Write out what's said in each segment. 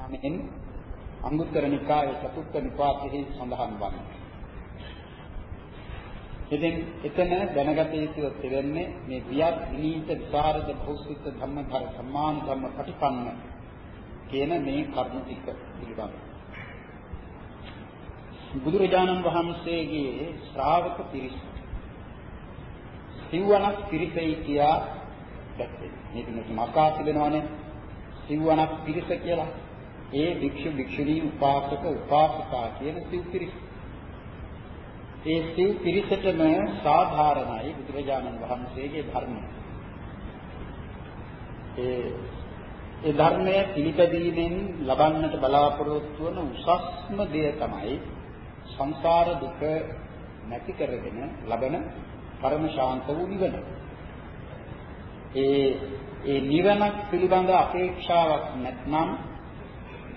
නාමයෙන් අංගුත්තර නිකායේ චතුත්ථ නිපාතෙහි සඳහන් වන්නේ. ඉතින් එතන දැනගත යුතු දෙන්නේ මේ වියත් විනීත විසරද භෞතික ධම්මතර සම්මාන ධම්ම ප්‍රතිපන්න කියන මේ කර්ම ටික පිළිබඳව. බුදුරජාණන් වහන්සේගේ ශ්‍රාවක පිරිස සිව්වනක් පිරිසයි කියා දැක්වේ. මේක නෙකි මකා තිබෙනවනේ සිව්වනක් පිරිස කියලා. ඒ භික්ෂු භික්ෂුණී උපාසක උපාසිකා කියන සිව් පිරිස. ඒ සිව් පිරිසටම සාධාරණයි බුදුරජාණන් වහන්සේගේ ධර්මය. ඒ ඒ ධර්මය පිළිපැදීමෙන් ලබන්නට බලාපොරොත්තු වන උසස්ම දෙය තමයි සංසාර දුක නැති කරගෙන ලබන පරම ශාන්ත වූ නිවන. ඒ ඒ නිවනක් පිළිබඳ අපේක්ෂාවක් නැත්නම්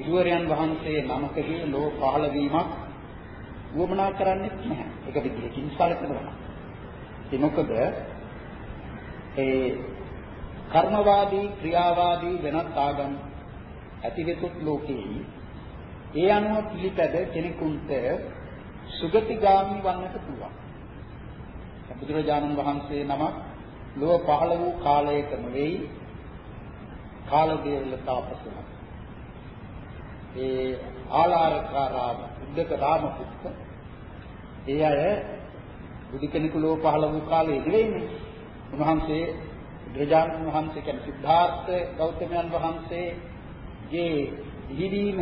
ගුරුවරයන් වහන්සේ නමකගේ ලෝ පහළ වීමක් වුවමනා කරන්නේ නැහැ. ඒක විදිහකින් සැලකනවා. ඒ මොකද ඒ කර්මවාදී ක්‍රියාවාදී වෙනත් ආගම් ඇතිවෙතුත් ලෝකේ ඒ අනුව පිළිපැද කෙනෙකුට සුගතිගාමි වන්නට පුළුවන්. බුදුරජාණන් වහන්සේ නමක් ලෝක පහළ වූ කාලයක නෙවෙයි කාලදේවල තාපසතුමා. ඒ ආලාරකාරාම උද්දක රාමපුත්ත ඒ අය බුදු කෙනෙකු ලෝක පහළ වූ කාලේ නෙවෙයිනේ. උන්වහන්සේ බුදුරජාණන් වහන්සේ කියන්නේ සිද්ධාර්ථ ගෞතමයන් වහන්සේගේ ඉහිදීම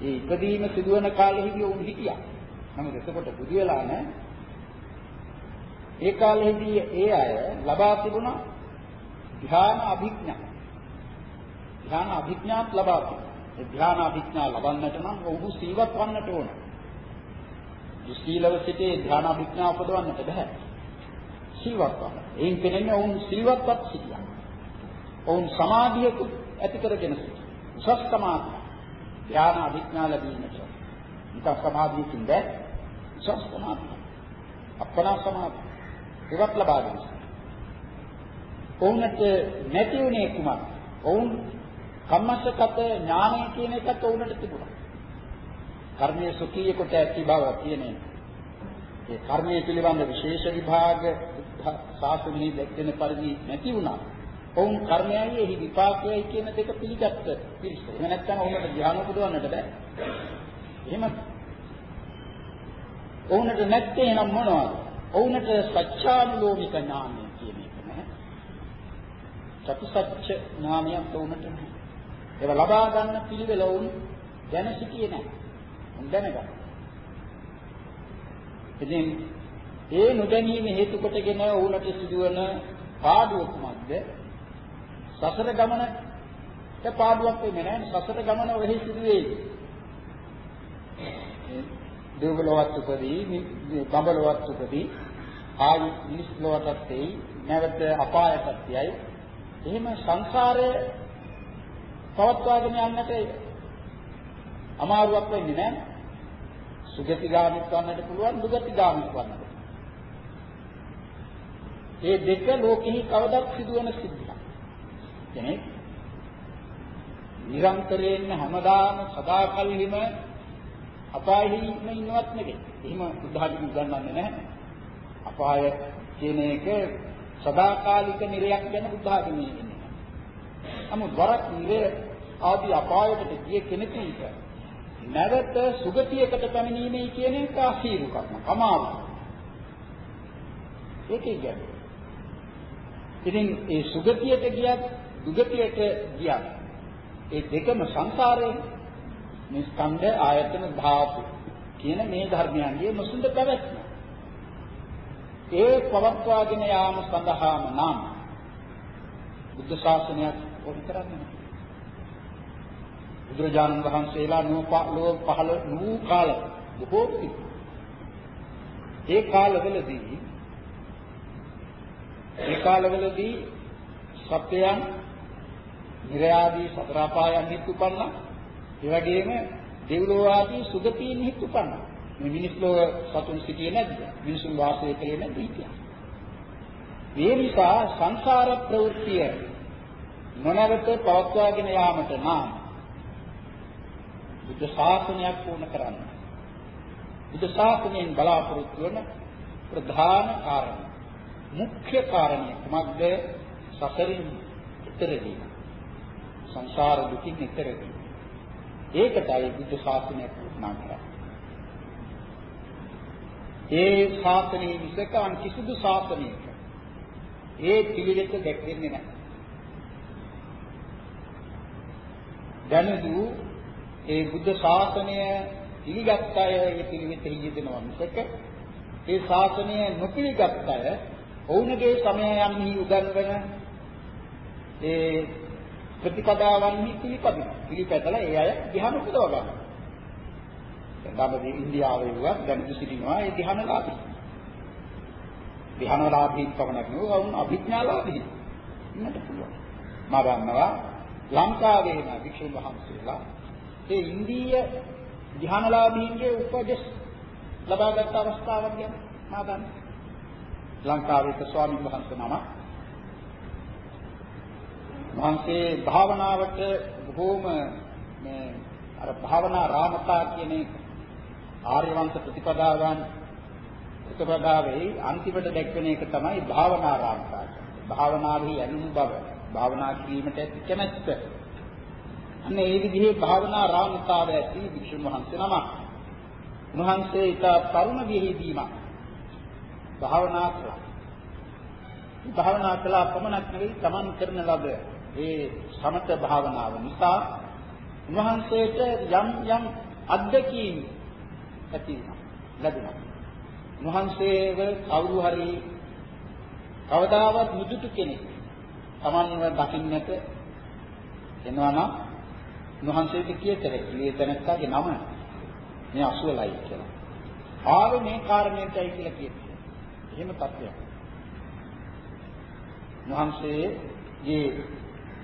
ඒ ඉපදීම සිදුවන කාලෙහිදී උන් හිටියා. නමුත් එතකොට බුදු වෙලා නැහැ. ඒ කාලෙහිදී ඒ අය ලබා තිබුණා ධ්‍යාන අභිඥා. ධ්‍යාන අභිඥාත් ලබා තිබුණා. ඒ ධ්‍යාන අභිඥා ලබන්නට නම් ඔහු සීලවත් වන්නට ඕන. දුස්සීලව සිටේ ධ්‍යාන අභිඥා උපදවන්නට බෑ. සීලවත් වන්න. එයින් පෙනෙන්නේ ඔවුන් සීලවත්වත් සිටියා. ඔවුන් සමාධියක ඇති කරගෙන සිටියා. උසස් සමාධිය. ධ්‍යාන අභිඥා ලැබීමට. නිකම් සමාධියකින් බෑ. උසස් සමාධිය. අපනා සමාධිය. ඒවත් ලබා දෙනවා. ඔවුන්ට නැති වුණේ කුමක්? ඔවුන් කම්මස්සගත ඥානය කියන එකත් ඔවුන්ට තිබුණා. කර්මයේ සුඛීය කොට ඇති බව කියන්නේ. ඒ කර්මයේ පිළිබඳ විශේෂ විභාග සාසනෙහි දැක්වෙන පරිදි නැති වුණා. ඔවුන් කර්මයයි එහි විපාකයයි කියන දෙක පිළිගත්ත පිරිස. එහෙම නැත්නම් ඔවුන්ට ධ්‍යාන උපදවන්නට බෑ. එහෙම ඔවුන්ට නැත්තේ නම් මොනවද? ඔවුන්ට සත්‍යානුලෝමික ඥානය කියන එක නැහැ. චතුසත්‍ය ඥානයක් ඔවුන්ට නැහැ. ඒක ලබා ගන්න පිළිවෙල ඔවුන් දැන සිටියේ නැහැ. උන් දැනගන්න. ඉතින් ඒ නොදැනීම හේතු කොටගෙන ඔවුන්ට සිදුවන පාඩුව කුමක්ද? සසර ගමනට පාඩුවක් වෙන්නේ නැහැ. සසර ගමන වෙහි සිදුවේවි. දෙව්ලොවත් උපදී බඹලොවත් උපදී ආයි මිනිස් ලොවටත් එයි නැවත අපායටත් යයි එහෙම සංසාරයේ පවත්වාගෙන යන්නට අමාරුවක් වෙන්නේ නැහැ සුගතිගාමීත් වන්නට පුළුවන් දුගතිගාමීත් වන්නට මේ දෙක ලෝකෙහි කවදත් සිදුවන සිද්ධියක් කෙනෙක් නිරන්තරයෙන් හැමදාම සදාකල්හිම අපායෙහිම ඉන්නවත් නෙවෙයි. එහෙම බුද්ධාගම උගන්වන්නේ නැහැ. අපාය කියන එක සදාකාලික නිරයක් ගැන බුද්ධාගමේ ඉන්නේ. නමුත් වරක් නිරය ආදී අපායකට ගිය කෙනෙකුට නැවත සුගතියකට පැමිණීමේ කියන එක අසීරුකම. කමාව. ඒක කියන්නේ. ඉතින් ඒ සුගතියට ගියත් දුගතියට ගියත් ඒ දෙකම සංසාරයේ මේ ස්කන්ධ ආයතන ධාතු කියන මේ ධර්මයන්ගේ මුසුඳ පැවැත්ම. ඒ පවත්වාගෙන යාම සඳහාම නම් බුද්ධ ශාසනයක් ඕන කරන්නේ බුදුරජාණන් වහන්සේලා නූපලෝ පහළ නූ කාල බොහෝ ඒ කාලවලදී ඒ කාලවලදී සත්‍යයන් නිර්යාදී සතර අපායන් හිත් උපන්නා ඒ වගේම දෙව්ලොව ආදී සුගතීන් හිත් උපන්නා. මේ මිනිස් ලෝක සතුන් සිටියේ නැද්ද? මිනිසුන් වාසය කළේ නැද්ද කියලා. මේ නිසා සංසාර ප්‍රවෘත්තිය නොනවත පවත්වාගෙන යාමට නම් බුද්ධ ශාසනයක් පූර්ණ කරන්න. බුද්ධ ශාසනයෙන් බලාපොරොත්තු වන ප්‍රධාන කාරණය මුඛ්‍ය කාරණය කුමක්ද? සසරින් ඈතර වීම. සංසාර දුකින් ඈතර වීම. ඒකටයි බුද්ධ ශාසනය පූර්ණ කරන්නේ. ඒ ශාසනයේ විසක අන් කිසිදු ශාසනයක ඒ පිළිවෙත දැක්වෙන්නේ නැහැ. දැනදු ඒ බුද්ධ ශාසනය පිළිගත් අය ඒ පිළිවෙතෙහි යෙදෙනවා මිසක ඒ ශාසනය නොපිළිගත් අය ඔවුන්ගේ සමයයන්හි උගන්වන ඒ ප්‍රතිපදාවන්හි පිළිපදින පිළිපැදලා ඒ අය ධ්‍යාන උපදව ගන්නවා. දැන් ඉන්දියාවේ වුණත් දැනුදු සිටිනවා ඒ ධ්‍යානලාභී. ධ්‍යානලාභී පමණක් නෙවෙයි වුන් අභිඥාලාභී. ඉන්නට පුළුවන්. මම දන්නවා ලංකාවේම වික්ෂුන් වහන්සේලා ඒ ඉන්දීය ධ්‍යානලාභීන්ගේ උපදෙස් ලබාගත් අවස්ථාවක් ගැන මම දන්නවා. ලංකාවේ ස්වාමීන් වහන්සේ නම වහන්සේ භාවනාවට බොහෝම මේ අර භාවනා රාමතා කියන ආර්ය වංශ ප්‍රතිපදාවන් ප්‍රතිපදාවේ අන්තිමට දැක්වෙන එක තමයි භාවනා රාමතා. භාවනාවේ යනුම් බව භාවනා කිරීමට ඇති කැමැත්ත. අන්න ඒ විදිහේ භාවනා රාමතාව ඇති වික්ෂුන් වහන්සේ නමක්. උන්වහන්සේ ඊට තරුණ විහිදීමක් භාවනා කළා. භාවනා කළා පමණක් නෙවෙයි තමන් කරන ලද ඒ සමත භාවනාව නිසා උන්වහන්සේට යම් යම් අත්දැකීම් ඇති ලැබුණා. උන්වහන්සේව කවුරු හරි කවදාවත් මුදුටු කෙනෙක් තමන්ව දකින්නට එනවා නම් උන්වහන්සේට කියතර ඉලිය තැනක්කාගේ නම මේ අසුවලයි කියලා. ආවේ මේ කාරණේටයි කියලා කියනවා. එහෙම තත්ත්වයක්. උන්වහන්සේගේ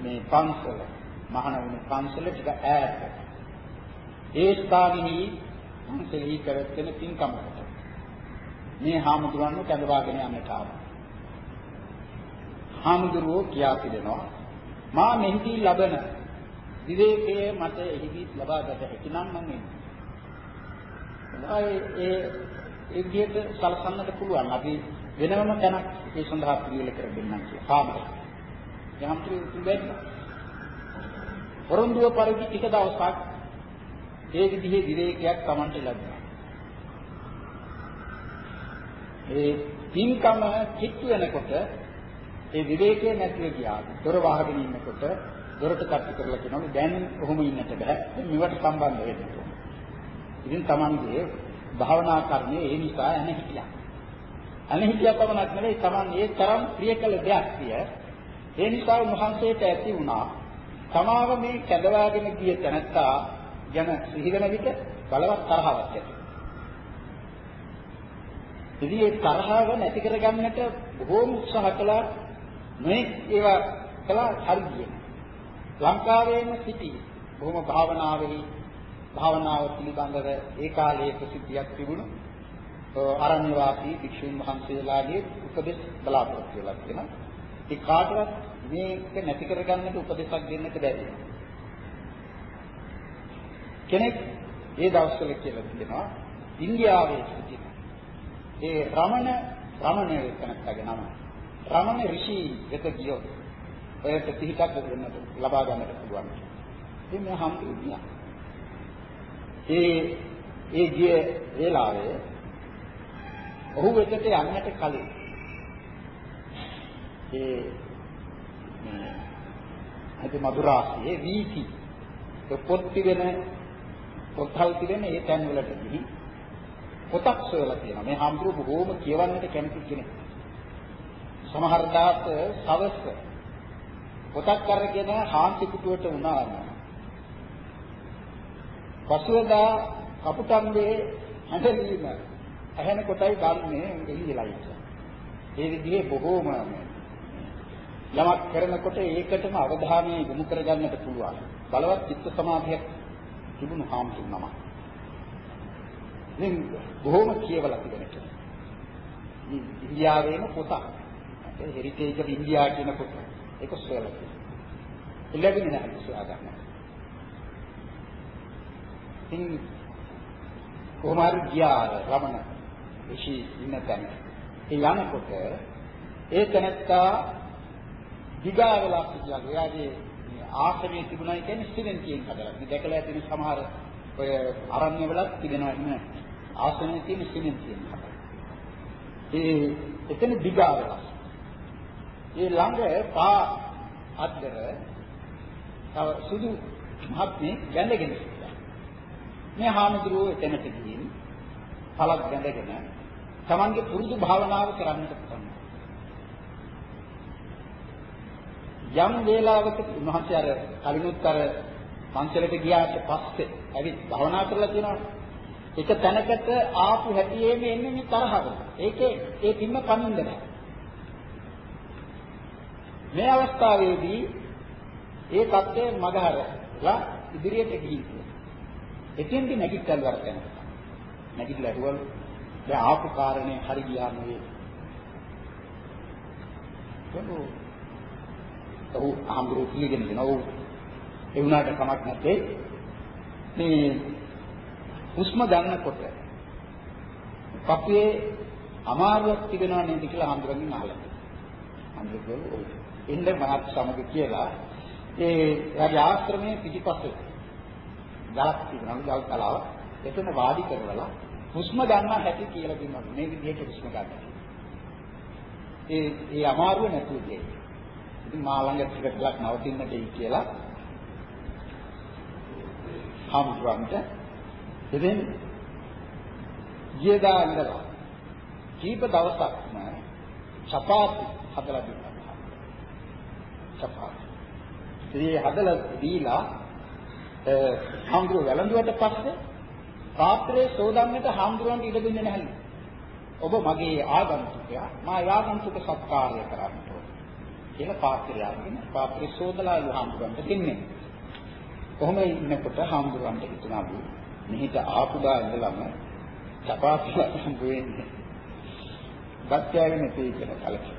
මේ පන්සල මහාන වුණු පන්සල ටික ඈත. ඒ ස්ථානෙහි උන්සලී කරගෙන පින්කමකට. මේ හාමුදුරන්ව කැඳවාගෙන යන්නට ආවා. හාමුදුරුවෝ කියා පිළිනවා මා මෙහිදී ලබන විවේකයේ මට එහිදී ලබා ගත හැකි නම් මම එන්නේ. ඒ ඒ විදිහට සලසන්නට පුළුවන්. අපි වෙනම තැනක් ඒ සඳහා පිළිවෙල කර දෙන්නම් කියලා. සාමය. යම්ත්‍රි උතුම්බෙන්න. පොරොන්දුව පරිදි ටික දවසක් ඒ විදිහේ විවේකයක් Tamanට ලැබුණා. ඒ පින්කම කිට්ටු වෙනකොට ඒ විවේකයේ නැතිව ගියා. දොර වහගෙන ඉන්නකොට දොරට කට්ටු කරලා කියනවා දැන් කොහොම ඉන්නට බෑ. මෙවට සම්බන්ධ වෙන්න ඕනේ. ඉතින් Tamanගේ භාවනා කර්මයේ ඒ නිසා යන්නේ හිටියා. අනහිතිය පමණක් නෙවෙයි Taman ඒ තරම් ප්‍රිය කළ දෙයක් කිය. ඒ නිසා උන්වහන්සේට ඇති වුණා තමාව මේ කැඳවාගෙන ගිය තැනත්තා ගැන සිහිවෙන විට බලවත් තරහවක් ඇති. ඉතින් ඒ තරහව නැති කරගන්නට බොහෝම උත්සාහ කළා මේ ඒවා කළා හරියට. ලංකාවේම සිටි බොහොම භාවනාවෙහි භාවනාව පිළිබඳව ඒ කාලයේ ප්‍රසිද්ධියක් තිබුණා. ආරණ්‍ය වාසී භික්ෂුන් වහන්සේලාගේ උපදෙස් බලාපොරොත්තු වෙලා තියෙනවා. ඒ කාටවත් මේක නැති කරගන්නට උපදෙසක් දෙන්නට බැරි. කෙනෙක් ඒ දවස්වල කියලා කියනවා ඉන්දියාවේ සිටින ඒ රමණ රමණ කෙනෙක්ගේ නම රමණ ඍෂි වෙත ගියොත් ඔය ප්‍රතිහිතක් දෙන්නට ලබා ගන්නට පුළුවන්. ඉතින් මම හම්බුනේ. ඒ ඒ ගිය වේලාවේ ඔහු වෙතට යන්නට කලින් ඒ මේ අද මధుරාසියේ වීති පොත් තිබෙන පොත්හල් තිබෙන ඒ තැන් වලට ගිහින් පොතක් සොයලා තියෙනවා. මේ හම්බුරු බොහෝම කියවන්නට කැමති කෙනෙක්. සමහර දාස සවස් පොතක් අරගෙන හාන්සි කුටුවට උනාම පසුවදා කපුටන්ගේ හැඬලීම ඇහෙන කොටයි ගන්නේ එළියලා ඉන්න. ඒ විදිහේ බොහෝම යමක් කරනකොට ඒකටම අවධානය යොමු කරගන්නට පුළුවන්. බලවත් චිත්ත සමාධියක් තිබුණු හාමුදුරුවෝ නම. ඉතින් බොහෝම කියවලා තිබෙන කෙනෙක්. ඉන්දියාවේම පොතක්. ඒ හෙරිටේජ් ඔෆ් ඉන්දියා කියන පොත. ඒක සොයලා තියෙනවා. ලැබෙන්නේ නැහැ සොයා ගන්න. ඉතින් කොහොම හරි ගියා රමණ ඍෂි ඉන්න තැන. ඒ යනකොට ඒ තැනත්තා දිගා වෙලා සිටියා. එයාගේ ආශ්‍රමයේ තිබුණා කියන්නේ සිමෙන්තියෙන් හදලා. මේ දැකලා තියෙන සමහර ඔය අරණ්‍ය වලත් තිබෙනවා එහෙම ආශ්‍රමයේ තියෙන සිමෙන්තියෙන් හදලා. ඒ එතන දිගා වෙලා. ඒ ළඟ පා අද්දර තව සුදු මහත්මේ ගැඳගෙන සිටියා. මේ හාමුදුරුවෝ එතනට ගිහින් පළක් ගැඳගෙන තමන්ගේ පුරුදු භාවනාව කරන්නට පටන් යම් වේලාවක උන්වහන්සේ අර කලිනුත් අර පන්සලට ගියාට පස්සේ ඇවිත් භවනා කරලා තියෙනවා. එක තැනකට ආපු හැටියෙම එන්නේ මේ තරහව. ඒකේ ඒ පින්න කමින්ද නැහැ. මේ අවස්ථාවේදී ඒ தත්ත්වය මගහරලා ඉදිරියට ගිහින්. එතෙන්දි නැගිටල් වරතන. නැගිටලා ඇහුවලු දැන් ආපු කාරණේ හරි ගියා නෙවෙයි. ඔහු අහඹරු පිළිගෙන දෙනවා. ඔව්. ඒ වුණාට කමක් නැත්තේ. මේ හුස්ම ගන්නකොට පපුවේ අමාරුවක් තිබෙනව නේද කියලා අහඹරුගෙන් අහලා. අහඹරු ඔව්. එන්න මහත් සමග කියලා ඒ එයාගේ ආශ්‍රමයේ පිටිපස්සේ ගලක් තිබුණා ගල් තලාව. එතන වාඩි කරවලා හුස්ම ගන්න හැටි කියලා දුන්නා. මේ විදිහට හුස්ම ගන්න. ඒ ඒ අමාරුව නැතුව දෙන්නේ. ඉතින් මා ළඟ ටික ටිකක් නවතින්න දෙයි කියලා හම්බුන්ට ඉතින් ගියදා ඉඳලා කීප දවසක්ම චපාති හදලා දුන්නා. චපාති. ඉතින් හදලා දීලා හම්බුර වැළඳුවට පස්සේ රාත්‍රියේ සෝදන්නට හම්බුරන්ට ඉඩ දෙන්නේ නැහැ. ඔබ මගේ ආගන්තුකයා මා ආගන්තුක සත්කාරය කරන්න කියලා පාත්‍රය අරගෙන පාත්‍රය සෝදලා හාමුදුරන්ට දෙන්නේ. කොහොම ඉන්නකොට හාමුදුරන්ට හිතුණාලු මෙහිට ආපුදා ඉඳලම චපාති හම්බ වෙන්නේ. බත්යගෙන තේ කියලා කලකින්.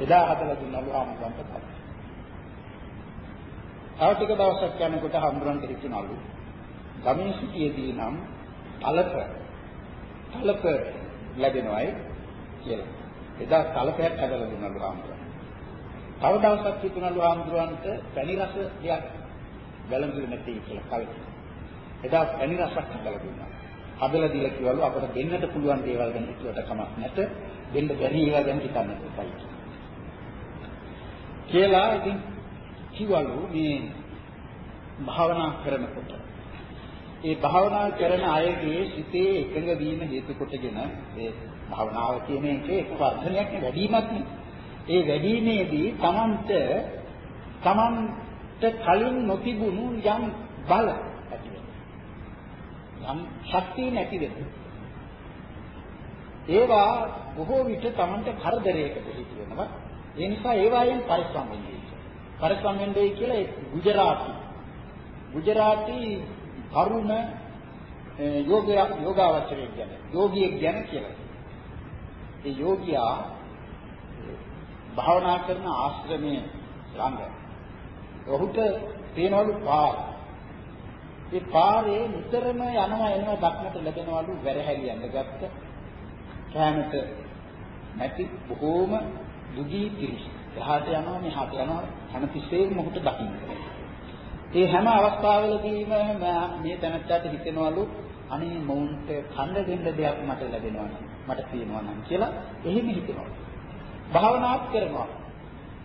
එදා හදලා දුන්නලු හාමුදුරන්ට පස්සේ. තව ටික දවසක් යනකොට හාමුදුරන්ට හිතුණාලු ගමේ සිටියේදී නම් කලප කලප ලැබෙනවයි කියලා. එදා කලපයක් හදලා දුන්නලු ආම්දුරන්. තව දවසක් හිතුණලු ආම්දුරන්ට පැණි රස දෙයක් වැළඳුනේ නැති කියලා කලක. එදා පැණි රසක් හදලා දුන්නා. හදලා දීලා කිව්වලු අපට දෙන්නට පුළුවන් දේවල් ගැන හිතුවට කමක් නැත. දෙන්න බැරි ඒවා ගැන හිතන්න එපයි. කියලා ඉතින් කිව්වලු මේ භාවනා කරනකොට ඒ භාවනා කරන අයගේ සිතේ එකඟ වීම හේතු කොටගෙන ඒ භාවනාව කියන එකේ එක් වර්ධනයක් නේ වැඩිමක් නේ. ඒ වැඩිීමේදී තමන්ට තමන්ට කලින් නොතිබුණු යම් බල ඇති වෙනවා. යම් ශක්තිය නැති වෙනවා. ඒවා බොහෝ විට තමන්ට කරදරයකට හේතු වෙනවා. ඒ නිසා ඒවායෙන් පරිස්සම් වෙන්නේ. පරිස්සම් වෙන්නේ කියලා ගුජරාටි ගුජරාටි කරුණ යෝග යෝගාවචරය ගැන යෝගියෙක් ගැන කියලා. ඒ යෝගියා භාවනා කරන ආශ්‍රමයේ ළඟ ඔහුට තේනවලු පාර. ඒ පාරේ නිතරම යනවා එනවා දක්නට ලැබෙනවලු වැරහැරි යන්නගත්ත කැමත නැති බොහෝම දුගී පිරිස. එහාට යනවා මෙහාට යනවා හැමතිස්සෙම ඔහුට දකින්න. ඒ හැම අවස්ථාවලදීම මේ තැනත්තාට හිතෙනවලු අනේ මොවුන්ට කන්න දෙන්න දෙයක් මට ලැබෙනවා මට තියෙනවා නම් කියලා එහෙම හිතෙනවා. භාවනාත් කරනවා.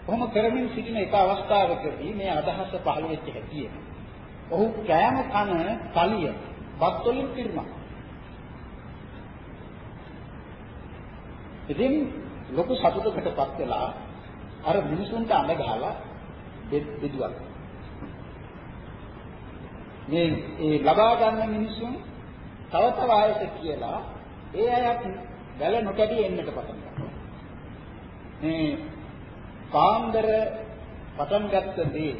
කොහොම කරමින් සිටින එක අවස්ථාවකදී මේ අදහස පහළ වෙච්ච හැටිය. ඔහු කෑම කන තලිය බත් වලින් පිරුණා. ඉතින් ලොකු සතුටකටපත් වෙලා අර මිනිසුන්ට අඬ ගහලා බෙදුවා. මේ ඒ ලබා ගන්න මිනිසුන් තව තව ආයත කියලා ඒ අයත් වැල නොකැඩී එන්නට පටන් ගන්නවා. මේ පාන්දර පටන් ගත්ත දේ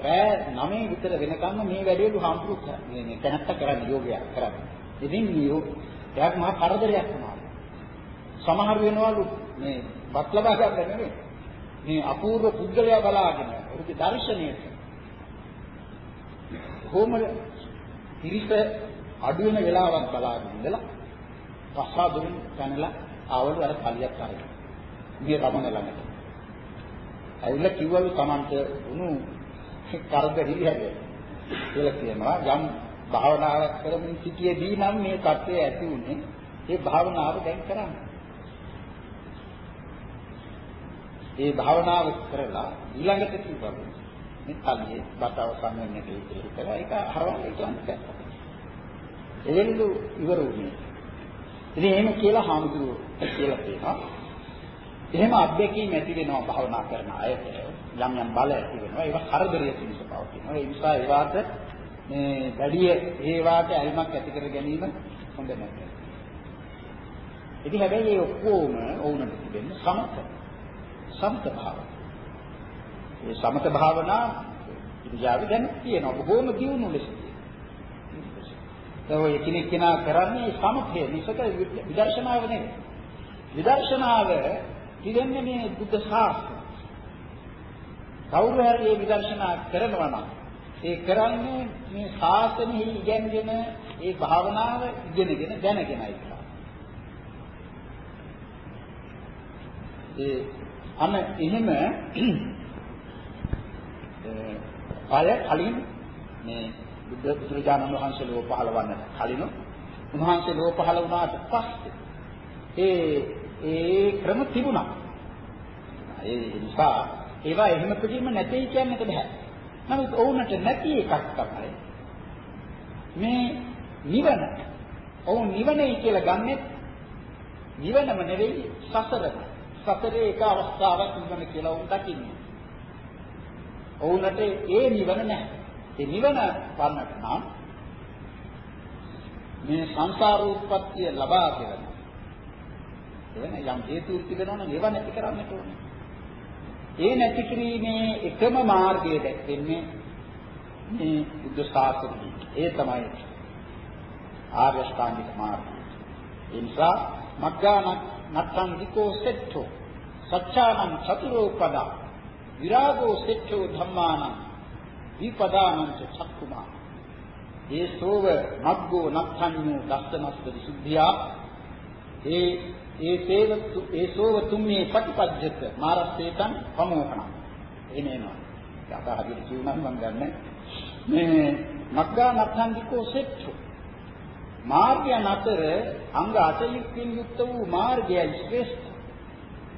රෑ 9 විතර වෙනකම්ම මේ වැඩේලු හම්බුරු මේ මේ තැනත්ත කරන්නේ යෝගයක් කරන්නේ. ඉතින් මේ එයාට මහා කරදරයක් වුණා. සමහර වෙනවලු මේ වත් ලබා ගන්න නෙමෙයි. මේ අපූර්ව පුද්ගලයා බලාගෙන ඔහුගේ දර්ශනයට කොහොම ඉරිස අඩු වෙන වෙලාවක් බලාගෙන ඉඳලා පස්සාදුරින් පැනලා ආවලු අර කලියක් අරගෙන. මේ රමණ ළඟට. ඇවිල්ලා කිව්වලු Tamante උණු කරදරි හැදේ. කියලා කියනවා යම් භාවනාවක් කරමින් සිටියේදී නම් මේ தත්ත්වය ඇති උනේ ඒ භාවනාව දැන් කරන්න. ඒ භාවනාව කරලා ඊළඟට කිව්වා මේ කල්ලි බතව සම්මෙන්නට කියලා ඒක හරවන්න ඉතින් එවෙලු ඉවර වුණේ. ඉතින් එහෙම කියලා හාමුදුරුවෝ කියලා තියෙනවා. එහෙම අධ්‍යක්ීම් ඇති වෙනවා භාවනා කරන අයට යම් යම් බල ඇති වෙනවා. ඒක කරදරය පිණිස පවතිනවා. ඒ නිසා ඒවාට මේ වැඩි ඒවාට අල්මක් ඇති කර ගැනීම හොඳ නැහැ. ඉතින් හැබැයි මේ ඔක්කොම වුණත් තිබෙන්නේ සමත. සමත භාව. මේ සමත භාවනා ඉන්දියාවේ දැන් තියෙනවා. බොහෝම දියුණු ලෙස. ඒ ඔය කෙනෙක් කෙනා කරන්නේ සමතය මිසක විදර්ශනාව නෙවෙයි. විදර්ශනාව තිබෙන්නේ මේ බුද්ධ ශාස්ත්‍රය. කවුරු හරි මේ විදර්ශනා කරනවා නම් ඒ කරන්නේ මේ ශාසනයෙහි ඉගෙනගෙන ඒ භාවනාව ඉගෙනගෙන දැනගෙනයි කරන්නේ. ඒ අන්න එහෙම අය කලින් මේ බුද්ධ බුදුරජාණන් වහන්සේ ලෝ පහළ වන්නට කලින් උන්වහන්සේ ලෝ පහළ වුණාට පස්සේ ඒ ඒ ක්‍රම තිබුණා. ඒ නිසා ඒවා එහෙම කිසිම නැtei කියන්නට බෑ. නමුත් ඔවුන්ට නැති එකක් තමයි මේ නිවන. ඔවුන් නිවනයි කියලා ගන්නෙ නිවනම නෙවෙයි සසරම. සසරේ එක අවස්ථාවක් නිවන කියලා උන් දකින්නේ. ඔවුන්ට ඒ නිවන නැහැ. ඒ නිවන වන්නට නම් මේ සංසාර උත්පත්තිය ලබා ගන්න. එවන යම් හේතු තිබෙනවා නම් ඒවා නැති කරන්නට ඕනේ. ඒ නැති කිරීමේ එකම මාර්ගය දැක්වෙන්නේ මේ බුද්ධ ශාසනයේ. ඒ තමයි ආර්ය ශ්‍රාන්තික මාර්ගය. ඒ නිසා මග්ගාන නත්තං විකෝ සෙට්ඨෝ සච්ඡානං චතුරෝ පදා විරාගෝ සෙට්ඨෝ ධම්මානං විපදානං චක්කුමා. ඒසෝව මග්ගෝ නත්තඤ්ඤෝ දස්සනස්ස විසුද්ධියා. ඒ ඒ සේව ඒසෝව තුම්මේ පටිපජ්ජත මාරස්සේතං ප්‍රමෝහණ එනේනවා යථා හදිසි කියුණා මම ගන්න මේ මග්ගා නත්තං විකෝ සෙට්ඨෝ මාර්ගයන් අතර අංග 40කින් යුක්ත වූ මාර්ගයයි ශ්‍රේෂ්ඨ.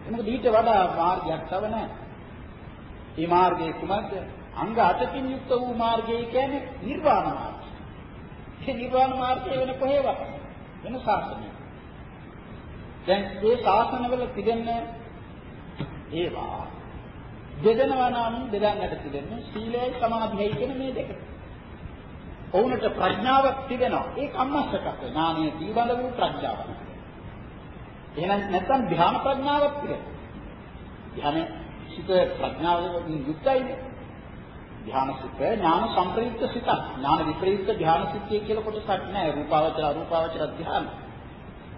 මොකද ඊට වඩා මාර්ගයක් තව නැහැ. මේ මාර්ගයේ කුමක්ද? අංග 8කින් යුක්ත වූ මාර්ගය කියන්නේ නිර්වාණ මාර්ගය. මේ නිර්වාණ මාර්ගය වෙන කොහේවත් වෙන ශාසනය. දැන් මේ ශාසනවල තිබෙන ඒවා දෙදෙනවා නම් දෙදන්නට තිබෙන්නේ සීලයයි සමාධියයි කියන මේ දෙක. ඔවුන්ට ප්‍රඥාවක් තිබෙනවා. ඒ කම්මස්සකත් ඥානීය පිළිබඳ වූ ප්‍රඥාවක්. එහෙනම් නැත්නම් ධ්‍යාන ප්‍රඥාවක් තිබෙනවා. ධ්‍යාන සිත ප්‍රඥාවෙන් යුක්තයිනේ. ධ්‍යාන සිත ඥාන සම්ප්‍රයුක්ත සිත. ඥාන විප්‍රයුක්ත ධ්‍යාන සිතේ කියලා කොටසක් නැහැ. රූපාවචර අරූපාවචර ධ්‍යාන.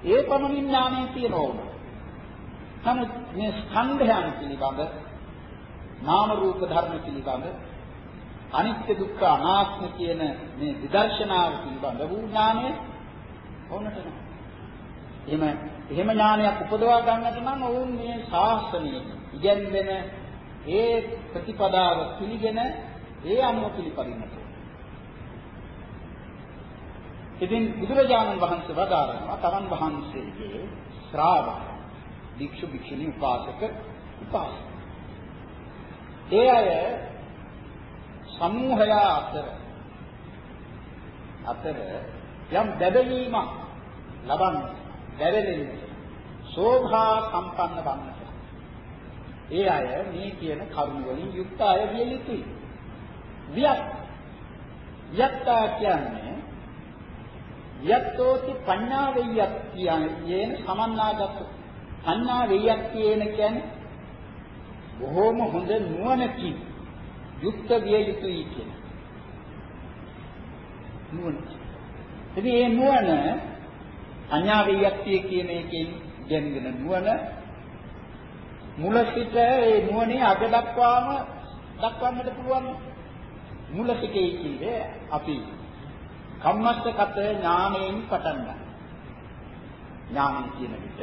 ඒ පමණින් ඥානය තියෙනවා. නමුත් මේ ස්කන්ධයන් පිළිබඳ නාම රූප ධර්ම පිළිබඳ අනිත්‍ය දුක්ඛ අනාත්ම කියන මේ විදර්ශනාව පිළිබඳ වූ ඥානය ඕනට නැහැ. එහෙම එහෙම ඥානයක් උපදවා ගන්නට නම් ඔවුන් මේ ශාස්ත්‍රයේ ඉගෙනගෙන ඒ ප්‍රතිපදාව පිළිගෙන ඒ අනුව පිළිපදින්නට. ඉතින් බුදුරජාණන් වහන්සේ වදාරනවා තමන් වහන්සේගේ ශ්‍රාවක භික්ෂු භික්ෂුණී උපාසක උපාසක. ඒ අය සමූහය අතර අතර යම් දැදවීමක් ලබන්න දැවෙලෙන්න ශෝභා සම්පන්න වන්නට ඒ අය මේ කියන කරුණ වලින් යුක්ත අය විය යුතුයි වියත් යත්තා කියන්නේ යත්තෝති පඤ්ඤා වෙය්‍යත් කියන සමන්නාගත පඤ්ඤා වෙය්‍යත් කියන කියන්නේ බොහෝම හොඳ නුවණකින් යුක්ත විය යුතුයි කියන. නුවණ. ඉතින් මේ නුවණ අඤ්ඤා වියක්තිය කියන එකෙන් ගැනගෙන නුවණ මුල සිට ඒ නුවණේ අග දක්වාම දක්වන්නට පුළුවන්. මුල සිටේ කියේ අපි කම්මස්සගත ඥාණයෙන් පටන් ගන්න. ඥානය කියන විට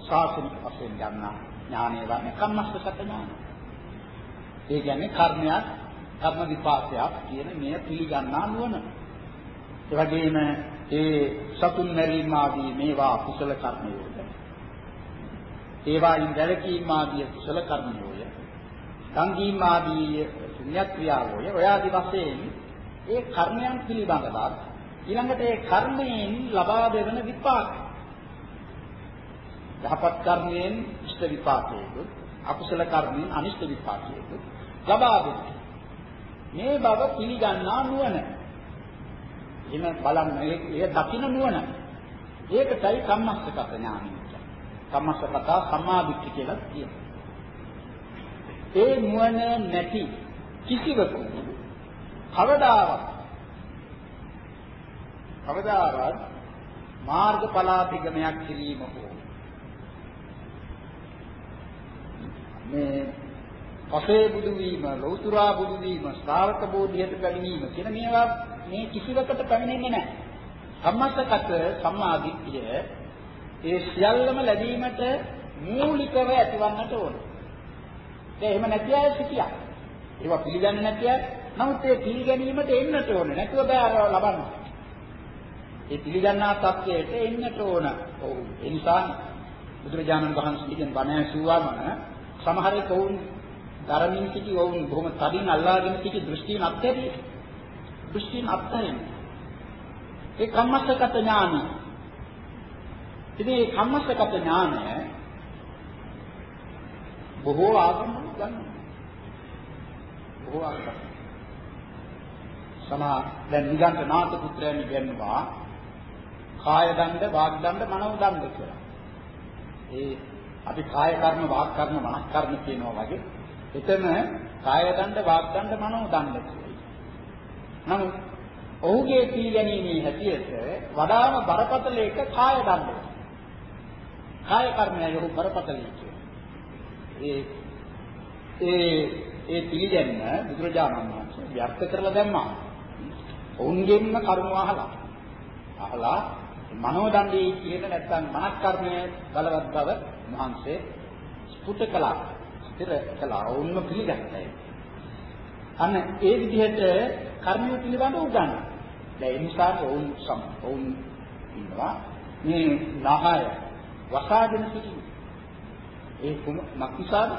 ශාසනික වශයෙන් ගන්න ඥානය වන්නේ කම්මස්සගත ඥානය. ඒ කියන්නේ කර්මයක් කර්ම විපාකයක් කියන මෙය පිළිගන්නා නුවණ. ඒ වගේම ඒ සතුන් මැරීම ආදී මේවා කුසල කර්මයෝද. ඒවායින් වැළකීම ආදී කුසල කර්මයෝය. සංගීම ආදී පුණ්‍ය ක්‍රියාවෝය. ඔය ආදී වශයෙන් ඒ කර්මයන් පිළිබඳව ඊළඟට ඒ කර්මයෙන් ලබා දෙවන විපාක. යහපත් කර්මයෙන් ඉෂ්ට විපාකයකුත් අකුසල කර්මයෙන් අනිෂ්ට විපාකයකුත් ලබා දෙනවා. මේ බව පිළිගන්නා නුවණ. එහෙම බලන්න ඒ දකින්න නුවණ. ඒකටයි කම්මස්සගත ඥානය කියන්නේ. කම්මස්සගත සම්මාදිට්ඨිය කියලා කියනවා. ඒ නුවණ නැති කිසිවකු කවදාවත් කවදාවත් මාර්ගඵලාභිගමයක් කිරීම හෝ මේ පසේ බුදු වීම, ලෞතුරා බුදු වීම, ශ්‍රාවක බෝධියට පැමිණීම කියන මේවා මේ කිසිවකට පැමිණෙන්නේ නැහැ. සම්මස්සගත සම්මාදිට්ඨිය ඒ සියල්ලම ලැබීමට මූලිකව ඇතිවන්නට ඕන. දැන් එහෙම නැති අය සිටියා. ඒවා පිළිගන්නේ නැති අය නමුත් ඒ පිළිගැනීමට එන්නට ඕනේ. නැතුව බෑ අර ලබන්න. ඒ පිළිගන්නා තත්වයට එන්නට ඕන. ඔව්. ඒ නිසා බුදුරජාණන් වහන්සේගෙන් බණ ඇසුවාම සමහරෙක් වුන් ධර්මින් සිටි වුන් බොහොම තදින් අල්ලාගෙන සිටි දෘෂ්ටීන් අත්හැරියේ. දෘෂ්ටීන් අත්හැරින්නේ. ඒ කම්මස්සගත ඥානයි. ඉතින් මේ කම්මස්සගත ඥානය බොහෝ ආගම් ගන්නවා. බොහෝ ආගම්. සමා දැන් නිගන්ඨ නාථ පුත්‍රයන් කියනවා කාය දණ්ඩ වාග් දණ්ඩ මනෝ දණ්ඩ කියලා. ඒ අපි කාය කර්ම වාග් කර්ම මනස් කර්ම කියනවා වගේ එතන කාය දණ්ඩ වාග් දණ්ඩ මනෝ දණ්ඩ කියයි. නමුත් ඔහුගේ පිළිගැනීමේ හැටියට වඩාම බරපතල එක කාය දණ්ඩ. කාය කර්මයයි ඔහු බරපතල ඒ ඒ ඒ පිළිගැනීම බුදුරජාණන් වහන්සේ ව්‍යක්ත කරලා දැම්මා. ඔවුන්ගෙන්ම කරුණ අහලා. අහලා මනෝදණ්ඩේ කියන නැත්නම් මනස් කර්මය බලවත් බව මහන්සේ ස්පුට කළා. ස්ථිර කළා. ඔවුන්ම පිළිගත්තා. අන්න ඒ විදිහට කර්මය පිළිබඳව උගන්වනවා. දැන් ඒ නිසා ඔවුන් සම ඔවුන් ඉන්නවා මේ නහය වසාගෙන සිටින. ඒ කුම මක්නිසාද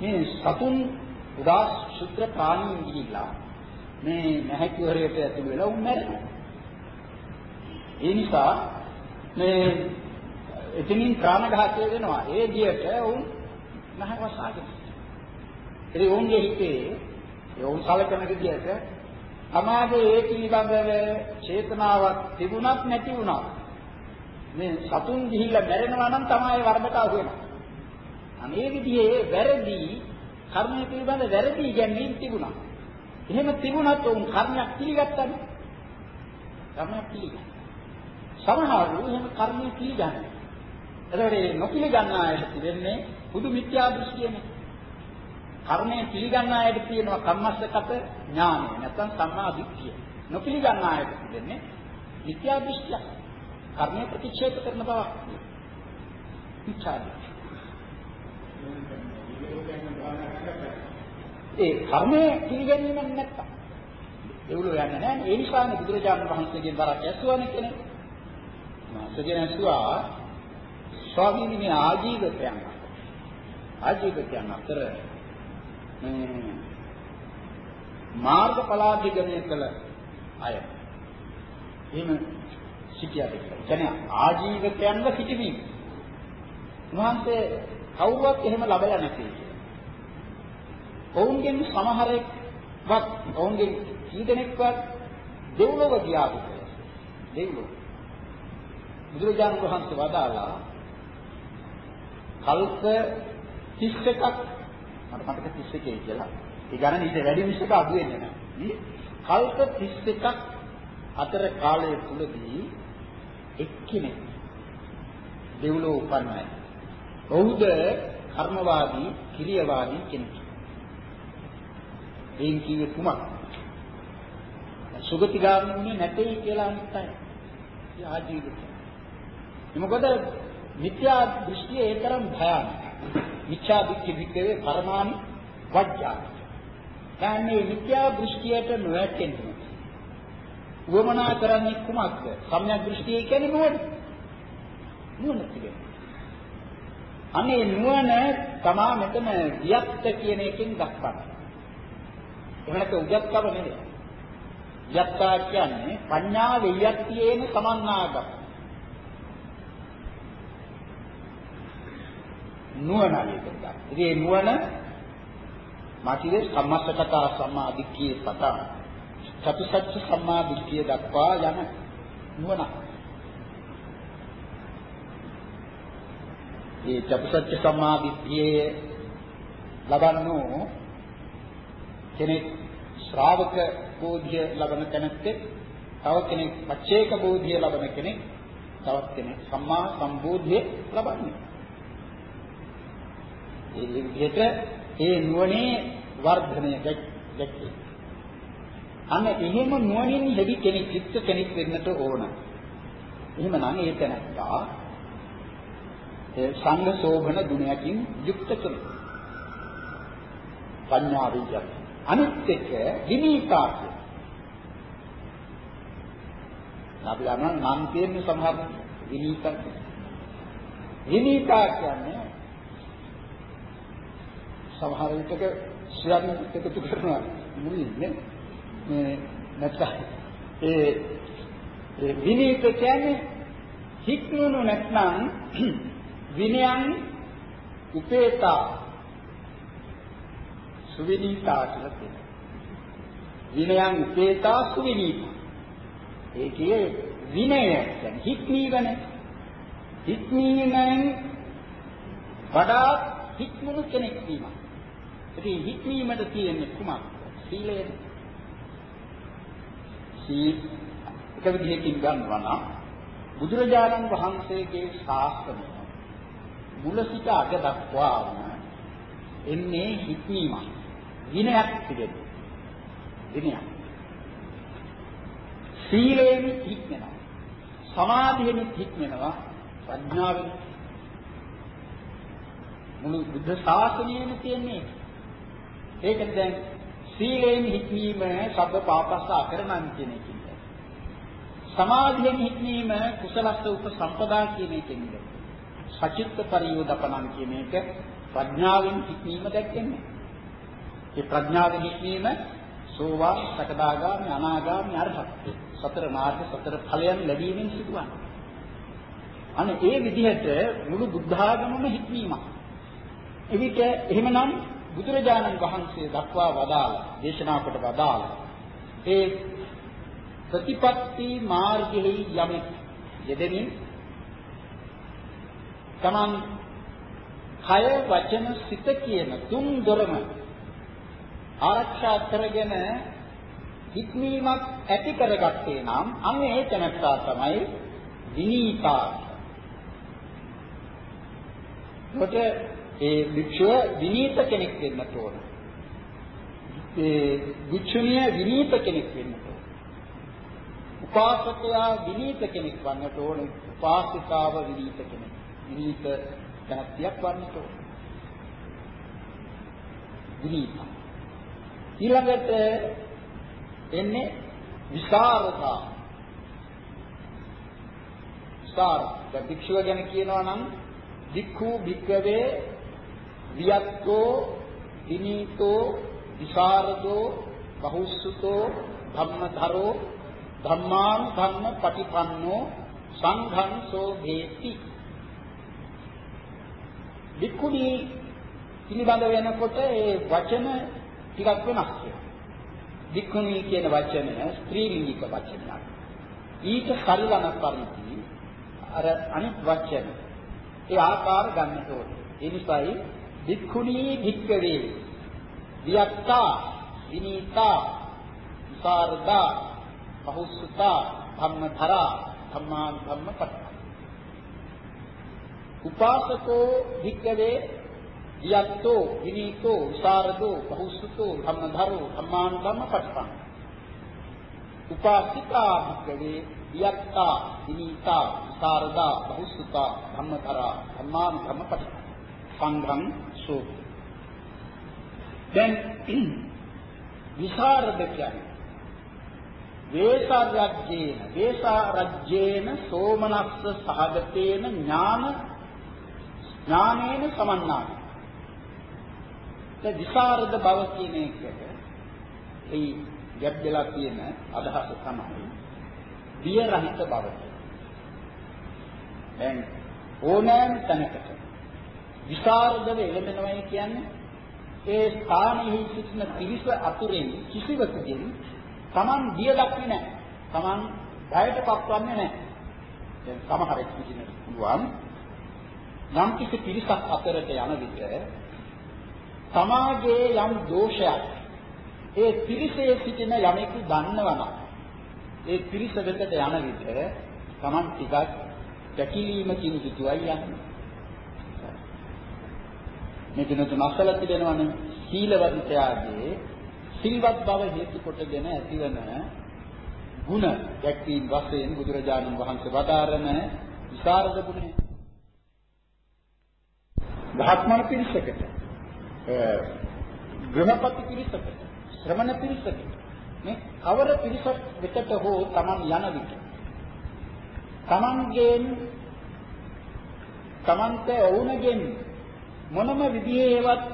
මේ සතුන් උදාස් ශුද්‍ර ප්‍රාණීන් ගිහිල්ලා මේ නැහැකිවරයට ඇතුළු වෙලා උන් මැරෙනවා. ඒ නිසා මේ එතනින් ප්‍රාණඝාතය වෙනවා. ඒ දියට උන් නැහැවසාගෙන. ඒ උන්ගේ හිතේ ඒ උන් සලකන විදිහට සමාජයේ ඒ පිළිබඳව චේතනාවක් තිබුණත් නැති වුණා. මේ සතුන් ගිහිල්ලා මැරෙනවා නම් තමයි වරදට අහු වෙනවා. අනේ විදිහේ වැරදි කර්මය පිළිබඳ වැරදි ඉගැන්වීම් තිබුණා. එහෙම තිබුණත් උන් කර්මයක් පිළිගත්තනේ. කර්මයක් පිළිගත්තා. සමහරව එහෙම කර්මය පිළිගන්නේ. එතකොට මේ නොපිළිගන්න අයට වෙන්නේ බුදු මිත්‍යා දෘෂ්ටියනේ. කර්මය පිළිගන්න අයට තියෙනවා කම්මස්සගත ඥානය නැත්නම් සම්මා දිට්ඨිය. නොපිළිගන්න අයට වෙන්නේ මිත්‍යා දෘෂ්ටිය. කර්මය ප්‍රතික්ෂේප කරන බව. මිත්‍යා දෘෂ්ටිය. ඒ කර්මය පිළිගැනීමක් නැත්තම් ඒගොල්ලෝ යන්නේ නැහැ. ඒ නිසානේ බුදුරජාණන් වහන්සේගෙන් වරක් ඇසුවානේ කෙනෙක්. මාසගෙන ඇසුවා ස්වාමීනි මේ ආජීවකයන් ආජීවකයන් අතර මේ මාර්ගඵලාධිගමනය කළ අය. එහෙම සිටියද කියලා. කියන්නේ ආජීවකයන්ව සිටිවීම. උන්වහන්සේ කවුරුවත් එහෙම ලබලා නැති ඔවුන්ගෙන් සමහරෙක්වත් ඔවුන්ගෙන් කී දෙනෙක්වත් දෙව්ලොව ගියාද? දෙව්ලොව. බුදුරජාණන් වහන්සේ වදාලා කල්ප 31ක් මට මතක 31 කියලා ඒ ගණන ඊට වැඩි මිසක අඩු වෙන්නේ නැහැ කල්ප 31ක් අතර කාලය තුලදී එක්කෙනෙක් දෙව්ලොව උපන්නයි ඔහුද කර්මවාදී කිරියවාදී කෙනෙක් එයින් කිව්වේ කුමක් සුගතිගාමී වුණේ නැtei කියලා අනිත් අය. ඒ ආජීවිතය. මොකද මිත්‍යා දෘෂ්ටිය ඒ තරම් භයානකයි. මිත්‍යා දෘෂ්ටි විකේ පරමාණු වජ්ජා. දැන් මේ මිත්‍යා දෘෂ්ටියට නොවැටෙන්න. උවමනා කරන්නේ කුමක්ද? සම්‍යක් දෘෂ්ටිය කියන්නේ මොකද? නුවණ පිළිගන්න. අනේ නුවණ තමා මෙතන වියත්ත කියන එකෙන් දක්වන්නේ. එහෙමත් උද්‍යත්කම නෙවෙයි. යත්තා කියන්නේ පඤ්ඤා වියත්තියේන සමන්නාගත. නුවණ ඒකට. ඉතින් නුවණ මාතිවේ සම්මස්සකතා සම්මාදික්කේ පතන චතුසත්‍ය සම්මාදික්කේ දක්වා යන නුවණ. මේ චතුසත්‍ය සම්මාදික්කේ ලබන්නෝ කෙනෙක් ශ්‍රාවක බෝධිය ලබන කෙනෙක්ට තව කෙනෙක් පච්චේක බෝධිය ලබන කෙනෙක් තවත් කෙනෙක් සම්මා සම්බෝධිය ලබන්නේ. ඒ විදිහට ඒ නුවණේ වර්ධනය දැක්කේ. අන්න එහෙම නුවණින් ලැබි කෙනෙක් චිත්ත කෙනෙක් වෙන්නට ඕන. එහෙමනම් ඒ තැනත්තා ඒ සංඝ සෝභන ගුණයකින් යුක්ත කෙනෙක්. පඤ්ඤා විද්‍යාව. අනිත් එක විනීතා කිය. අපි ගන්න නම් තියෙන සමහර විනීතා. විනීතා කියන්නේ සමහර විටක සියම් එකතු කරනවා. මුලින් නේ. මේ නැත්නම් ඒ ඒ විනීත කියන්නේ හික්මුණු නැත්නම් විනයන් උපේතා. සුවිනීතා කියලා කියනවා. විනයන් උපේතා සුවිනීතා. ඒකේ විනය කියන්නේ හික්මීවන. හික්මීමෙන් වඩා හික්මුණු කෙනෙක් වීමක්. ඉතින් හික්මීමට තියෙන්නේ කුමක්ද? සීලයද? සීල එක විදිහකින් ගන්නවා නම් බුදුරජාණන් වහන්සේගේ ශාස්ත්‍රය මුල සිට අග දක්වාම එන්නේ හික්මීමක්. විනයක් පිළිබඳ. විනයක්. සීලයෙන් හික්මනවා. සමාධියෙන් හික්මනවා. ප්‍රඥාවෙන් මුළු බුද්ධ ශාසනයෙම තියෙන්නේ ඒකද දැන් සීලයෙන් හික්මීම සබ්බ පාපස්ස අකරණම් කියන එකකින්. සමාධියෙන් හික්මීම කුසලස්ස උපසම්පදා කියන එකකින්. සචිත්ත පරියෝදපණම් කියන එක ප්‍රඥාවෙන් හික්මීම දැක්කන්නේ. ඒ ප්‍රඥාවෙන් හික්මීම සෝවාන් සකදාගාමි අනාගාමි අරහත් සතර මාර්ග සතර ඵලයන් ලැබීමෙන් සිදුවන්නේ. අනේ ඒ විදිහට මුළු බුද්ධ ආගමම හික්මීමක්. එවිට එහෙමනම් බුදුරජාණන් වහන්සේ දක්වා වදාළ දේශනා කොට වදාළ ඒ ප්‍රතිපත්ති මාර්ගෙහි යමෙක් යෙදෙමින් තමන් කය වචන සිත කියන තුන් දොරම ආරක්ෂා කරගෙන හික්මීමක් ඇති කරගත්තේ නම් අන්න ඒ තැනත්තා තමයි විනීතා. කොට ඒ භික්ෂුව විනීත කෙනෙක් වෙන්න ඕන. ඒ භික්ෂුණිය විනීත කෙනෙක් වෙන්න ඕන. උපාසකයා විනීත කෙනෙක් වන්නට ඕන. උපාසිකාව විනීත කෙනෙක්. විනීත ගැතියක් වන්නට ඕන. විනීත. ඊළඟට එන්නේ විසරදා. විසර. භික්ෂුව ගැන කියනවා නම් වික්ඛු භික්කවේ වියත්තෝ විනීතෝ විසරදෝ බහුසුතෝ ධම්මධරෝ ධම්මාන් ධම්ම පටිපන්නෝ සංඝං සෝ භේති වික්ඛුනි පිළිබඳ වෙනකොට ඒ වචන ටිකක් වෙනස් වෙනවා. වික්ඛුනි කියන වචනය ස්ත්‍රීලිංගික වචනයක්. ඊට සරිලන පරිදි අර අනිත් වචන ඒ ආකාර ගන්නට ඕනේ. ඒ නිසායි භික්ඛුනී භික්ඛවේ වියත්තා විනීතා විසරදා බහුසුතා ධම්මධරා ධම්මාන් ධම්මපට උපාසකෝ භික්ඛවේ වියත්තෝ විනීතෝ විසරදෝ බහුසුතෝ ධම්මධරෝ ධම්මාන් ධම්මපට්ඨං. උපාසිකා භික්කවේ වියත්තා විනීතා විසරදා බහුසුතා ධම්මතරා ධම්මාන ධම්මපටි සංඝං සෝ දැන් විසරද කියන්නේ වේසාරජ්ජේන වේසාරජ්ජේන සෝමනස්ස සහගතේන ඥාන ඥානේන සමන්නාති. ඒ විසරද බව කියන එකට ඒ ගැබ්දලා තියෙන අදහස තමයි බිය රහිත බව. දැන් ඕනෑම තැනකට විසරදව එළඹෙනවයි කියන්නේ ඒ ස්ථානයේ සිටින පිරිස අතුරෙන් කිසිවකකින් Taman බිය දක්න්නේ නැහැ. Taman බයට පත්වන්නේ නැහැ. දැන් සමහරෙක් සිටින පුළුවන් යම් කිසි පිරිසක් අතරට යන විට සමාජයේ යම් දෝෂයක් ඒ පිරිසේ සිටින යමෙකු දන්නවනම් ඒ පිරිස වෙතට යන විට Taman ටිකක් පැකිලීමකින් යුතුවයි යන්නේ. මේ දින තුන අසල තිබෙනවනේ සීලවන්තයාගේ සිල්වත් බව හේතු කොටගෙන ඇතිවන ಗುಣ දැක්වීම වශයෙන් බුදුරජාණන් වහන්සේ වදාරන විසරද ගුණය. ධාත්මන පිරිසකට ගෘහපති පිරිසකට ශ්‍රමණ පිරිසකට මේ කවර පිරිසක් වෙතට හෝ Taman යන විට Tamanගෙන් Tamante වුණගෙන් මොනම විදිහේවත්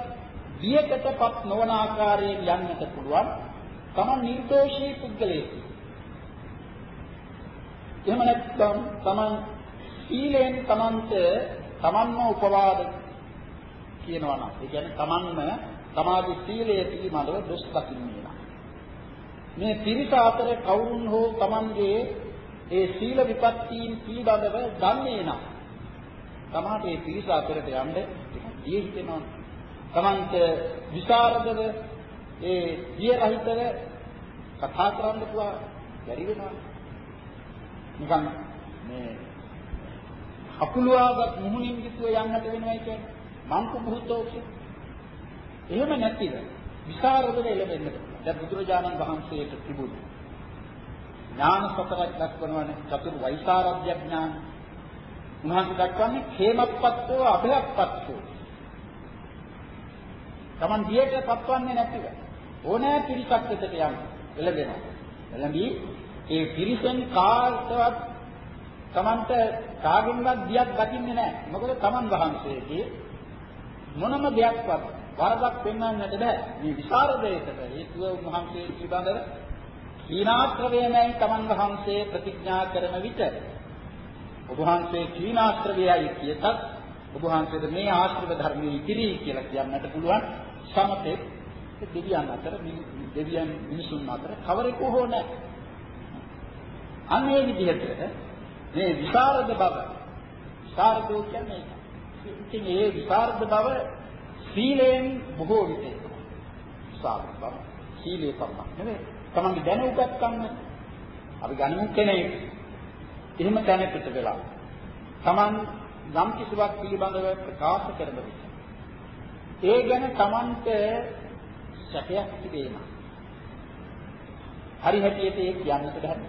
බියකටපත් නොවන ආකාරයෙන් යන්නට පුළුවන් තමන් නිර්දෝෂී පුද්ගලයෙක්. එහෙම නැත්නම් තමන් සීලෙන් තමන්ට තමන්ම උපවාද කියනවා නම් ඒ කියන්නේ තමන්ම තමාගේ සීලය පිළිබඳව දොස් දකින්නේ නම් මේ පිරිස අතර කවුරුන් හෝ තමන්ගේ ඒ සීල විපත්තීන් පිළිබඳව දන්නේ නම් තමාට ඒ පිරිස අතරට යන්න දී හිතෙනවා තමන්ට විසරදව ඒ දිය රහිතව කතා කරන්න පුළුවන් බැරි වෙනවා. නිකන් මේ හකුලුවාගත් මුහුණින් යුතුව යන්නට වෙනවා කියන්නේ මංකු බුහුතෝක. එහෙම නැතිව විසරදව එළවෙන්න. දැන් බුදුරජාණන් වහන්සේට තිබුණු ඥාන සතරක් දක්වනවානේ චතුර් වෛසාරද්‍ය ඥාන. උන්වහන්සේ දක්වන්නේ හේමප්පත්තෝ අභයප්පත්තෝ Taman දියට පත්වන්නේ නැතිව ඕනෑ පිරිසක් වෙතට යන්න එළඹෙනවා. එළඹී ඒ පිරිසෙන් කාටවත් Tamanට කාගෙන්වත් දියක් දකින්නේ නැහැ. මොකද Taman වහන්සේගේ මොනම දෙයක්වත් වරදක් පෙන්වන්නට බෑ. මේ විසරදයකට හේතුව උන්වහන්සේ පිළිබඳව කීනාත්‍රවේමයි Taman වහන්සේ ප්‍රතිඥා කරන විට ඔබ වහන්සේ කීනාත්‍රවේයයි කියතත් ඔබ වහන්සේට මේ ආශ්‍රව ධර්මයේ ඉතිරි කියලා කියන්නට පුළුවන් සමතේ දෙවියන් අතර දෙවියන් මිනිසුන් අතර කවරෙකු හෝ නැහැ. අන්න ඒ විදිහට මේ විසරද බව විසරදෝ කියන්නේ ඉතින් ඒ විසරද බව සීලයෙන් බොහෝ විට විසරද බව සීලේ පමණක් නෙවෙයි තමන්ගේ දැන උගත්කම් අපි ගනිමු කෙනෙක්. එහෙම දැනකට වෙලා තමන් යම් කිසිවක් පිළිබඳව ප්‍රකාශ කරන විට ඒ ගැන Tamanට සැකයක් තිබේම. හරි හැටියට ඒ කියන්නට බෑ.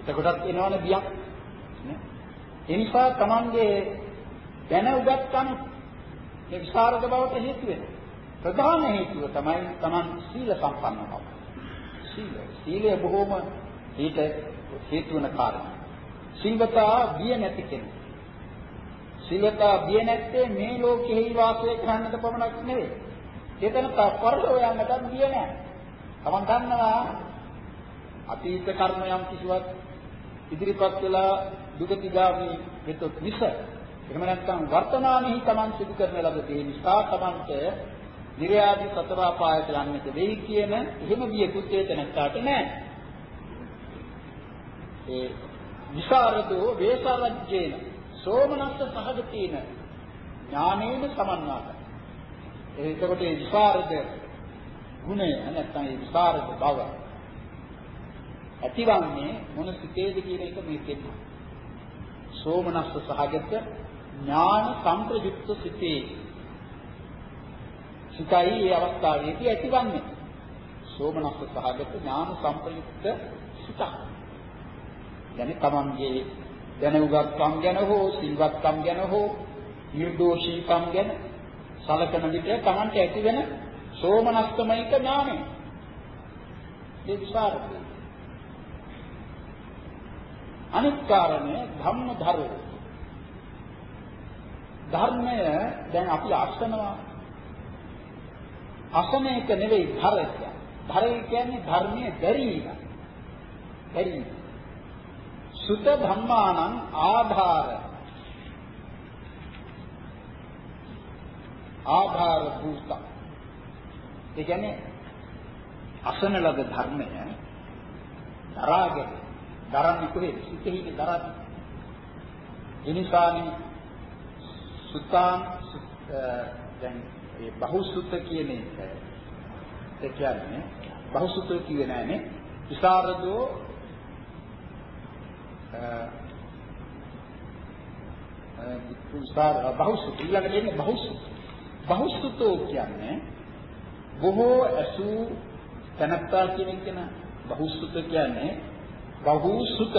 එතකොටත් එනවනේ බියක්. නේ? ඒ නිසා Tamanගේ දැන උගත්කම මේ විසරද බවට හේතු වෙනවා. ප්‍රධාන හේතුව තමයි Taman සීල සම්පන්න බව. සීල. සීලය බොහෝම ඊට හේතු වෙන කාරණා. සිල්වතා බිය නැති කෙනෙක්. සිලතා බිය නැත්තේ මේ ලෝකෙහි වාසය කරන්නට පමණක් නෙවෙයි. ඒතන පරලෝ යන්නටත් බිය නැහැ. තමන් දන්නවා අතීත කර්ම යම් කිසිවක් ඉදිරිපත් වෙලා දුගතිගාමී වෙතොත් මිස එහෙම නැත්නම් වර්තමානයේ තමන් සිදු කරන ලද දේ නිසා තමන්ට නිර්යාදී සතර අපායට යන්නට වෙයි කියන එහෙම බියකුත් ඒතනකට නැහැ. ඒ විසරදෝ වේසරජ්ජේන සෝමනස්ස සහගතීන ඥානේන සමන්නාත. එතකොට ඒ විසරද ගුණය නැත්නම් ඒ විසරද බව ඇතිවන්නේ මොන සිතේද කියන එක මේ කියනවා. සෝමනස්ස සහගත ඥාන සම්ප්‍රයුක්ත සිතේ සිතයි මේ අවස්ථාවේදී ඇතිවන්නේ. සෝමනස්ස සහගත ඥාන සංප්‍රයුක්ත සිතක්. يعني තමන්ගේ දැනුගත්කම් ගැන හෝ සිල්වත්කම් ගැන හෝ නිර්දෝෂීකම් ගැන සලකන විට තමන්ට ඇතිවෙන සෝමනස්කමයික ඥානය. ඒ විසරදේ. අනිත් කාරණය ධම්මධරෝ. ධර්මය දැන් අපි අසනවා. අසන එක නෙවෙයි ධරය කියන්නේ. ධරය කියන්නේ ධර්මයේ දැරීම. දැරීම. සුත ධම්මානං ආධාර. ආධාර භූත. ඒ කියන්නේ අසන ලද ධර්මය දරාගෙන දරන්නේ කොහෙද? සිතෙහි දරන්නේ. එනිසානේ සුතාන් දැන් ඒ බහුසුත කියන එක ඒ කියන්නේ බහුසුත කියන්නේ නෑනේ. විසරදෝ විස්තර බහුසුත ඊළඟට එන්නේ බහුසුත බහුසුතෝ කියන්නේ බොහෝ අසු තනත්තා කියන එක න. බහුසුත කියන්නේ බහුසුත.